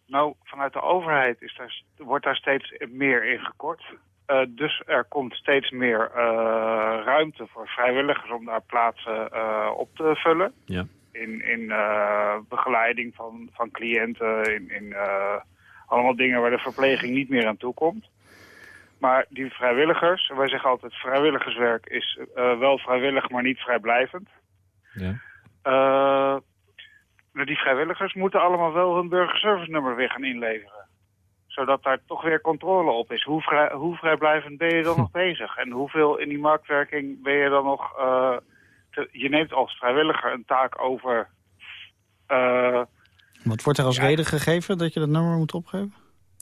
S11: Nou, vanuit de overheid is daar, wordt daar steeds meer in gekort. Uh, dus er komt steeds meer uh, ruimte voor vrijwilligers om daar plaatsen uh, op te vullen. Ja. In, in begeleiding van, van cliënten, in, in allemaal dingen waar de verpleging niet meer aan toe komt. Maar die vrijwilligers, wij zeggen altijd vrijwilligerswerk is wel vrijwillig, maar niet vrijblijvend. Ja. Die vrijwilligers moeten allemaal wel hun burgerservice nummer weer gaan inleveren zodat daar toch weer controle op is. Hoe, vrij, hoe vrijblijvend ben je dan nog bezig? En hoeveel in die marktwerking ben je dan nog... Uh, te, je neemt als vrijwilliger een taak over... Uh,
S4: wat wordt er als reden gegeven dat je dat nummer moet opgeven?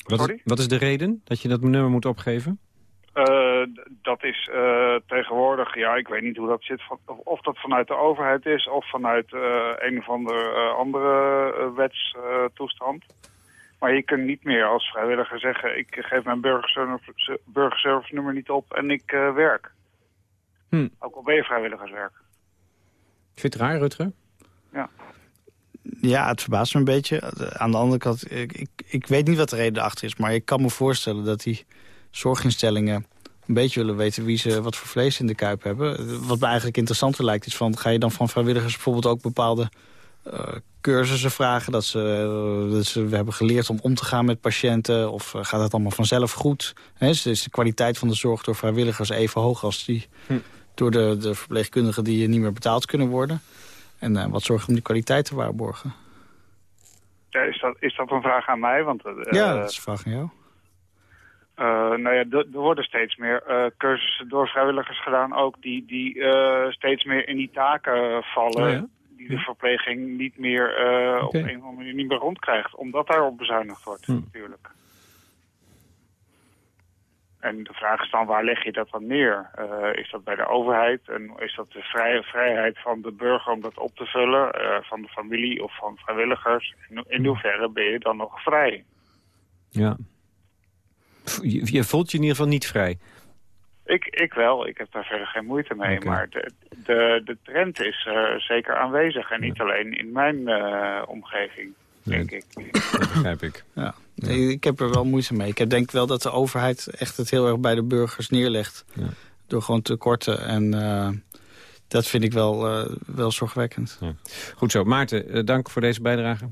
S3: Wat is, wat is de reden dat je dat nummer moet opgeven?
S11: Uh, dat is tegenwoordig, ja, ik weet niet hoe dat zit, of dat vanuit de overheid is of vanuit een of andere, andere wetstoestand. Maar je kunt niet meer als vrijwilliger zeggen... ik geef mijn burgerservice, burgerservice nummer niet op en ik uh, werk. Hm. Ook al ben je vrijwilligerswerk.
S3: Vind je het raar, Rutger?
S11: Ja.
S4: Ja, het verbaast me een beetje. Aan de andere kant, ik, ik, ik weet niet wat de reden erachter is... maar ik kan me voorstellen dat die zorginstellingen een beetje willen weten wie ze wat voor vlees in de kuip hebben. Wat me eigenlijk interessanter lijkt is van... ga je dan van vrijwilligers bijvoorbeeld ook bepaalde uh, cursussen vragen. Dat ze, uh, dat ze we hebben geleerd om om te gaan met patiënten. Of uh, gaat het allemaal vanzelf goed? He, is de kwaliteit van de zorg door vrijwilligers even hoog als die hm. door de, de verpleegkundigen die niet meer betaald kunnen worden? En wat zorgt om die kwaliteit te waarborgen?
S11: Ja, is, dat, is dat een vraag aan mij? Want,
S4: ja, dat is een vraag aan jou.
S11: Uh, nou ja, er worden steeds meer uh, cursussen door vrijwilligers gedaan ook... die, die uh, steeds meer in die taken vallen. Oh ja? die de verpleging niet meer op een of andere manier niet meer rondkrijgt. Omdat daarop bezuinigd wordt, hm. natuurlijk. En de vraag is dan, waar leg je dat dan neer? Is dat bij de overheid? En is dat de vrije vrijheid van de burger om dat op te vullen? Van de familie of van vrijwilligers? In, in hm. hoeverre ben je dan nog vrij?
S3: Ja. Je, voelt je in ieder geval niet vrij.
S11: Ik, ik wel, ik heb daar verder geen moeite mee. Maar de, de, de trend is uh, zeker aanwezig. En niet alleen in mijn uh, omgeving, denk ik.
S3: Dat begrijp ik.
S4: Ja. Nee, ik heb er wel moeite mee. Ik denk wel dat de overheid echt het heel erg bij de burgers neerlegt. Ja. Door gewoon te korten. En uh, dat vind ik wel, wel zorgwekkend. Ja.
S3: Goed zo. Maarten, dank voor deze bijdrage.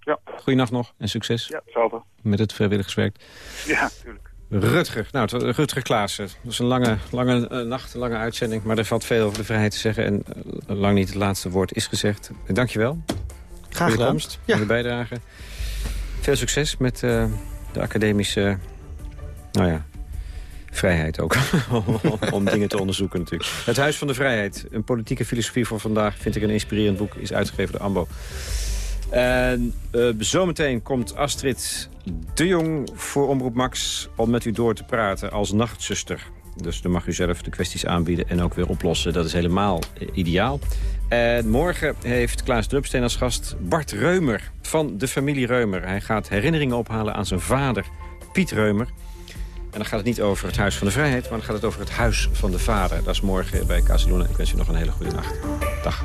S11: Ja.
S3: Goeienacht nog en succes.
S11: Ja, hetzelfde.
S3: Met het vrijwilligerswerk.
S11: Ja, natuurlijk.
S3: Rutger, nou, Rutger Klaassen. Dat was een lange, lange uh, nacht, een lange uitzending. Maar er valt veel over de vrijheid te zeggen. En uh, lang niet het laatste woord is gezegd. Dankjewel.
S4: Graag gedaan.
S3: komst, ja. voor de bijdrage. Veel succes met uh, de academische... Nou ja, vrijheid ook. Om dingen te onderzoeken natuurlijk. Het Huis van de Vrijheid. Een politieke filosofie voor vandaag. Vind ik een inspirerend boek. Is uitgegeven door AMBO. En uh, zometeen komt Astrid de Jong voor Omroep Max... om met u door te praten als nachtzuster. Dus dan mag u zelf de kwesties aanbieden en ook weer oplossen. Dat is helemaal eh, ideaal. En morgen heeft Klaas Drupsteen als gast Bart Reumer van de familie Reumer. Hij gaat herinneringen ophalen aan zijn vader, Piet Reumer. En dan gaat het niet over het Huis van de Vrijheid... maar dan gaat het over het Huis van de Vader. Dat is morgen bij Casaluna. Ik wens u nog een hele goede nacht. Dag.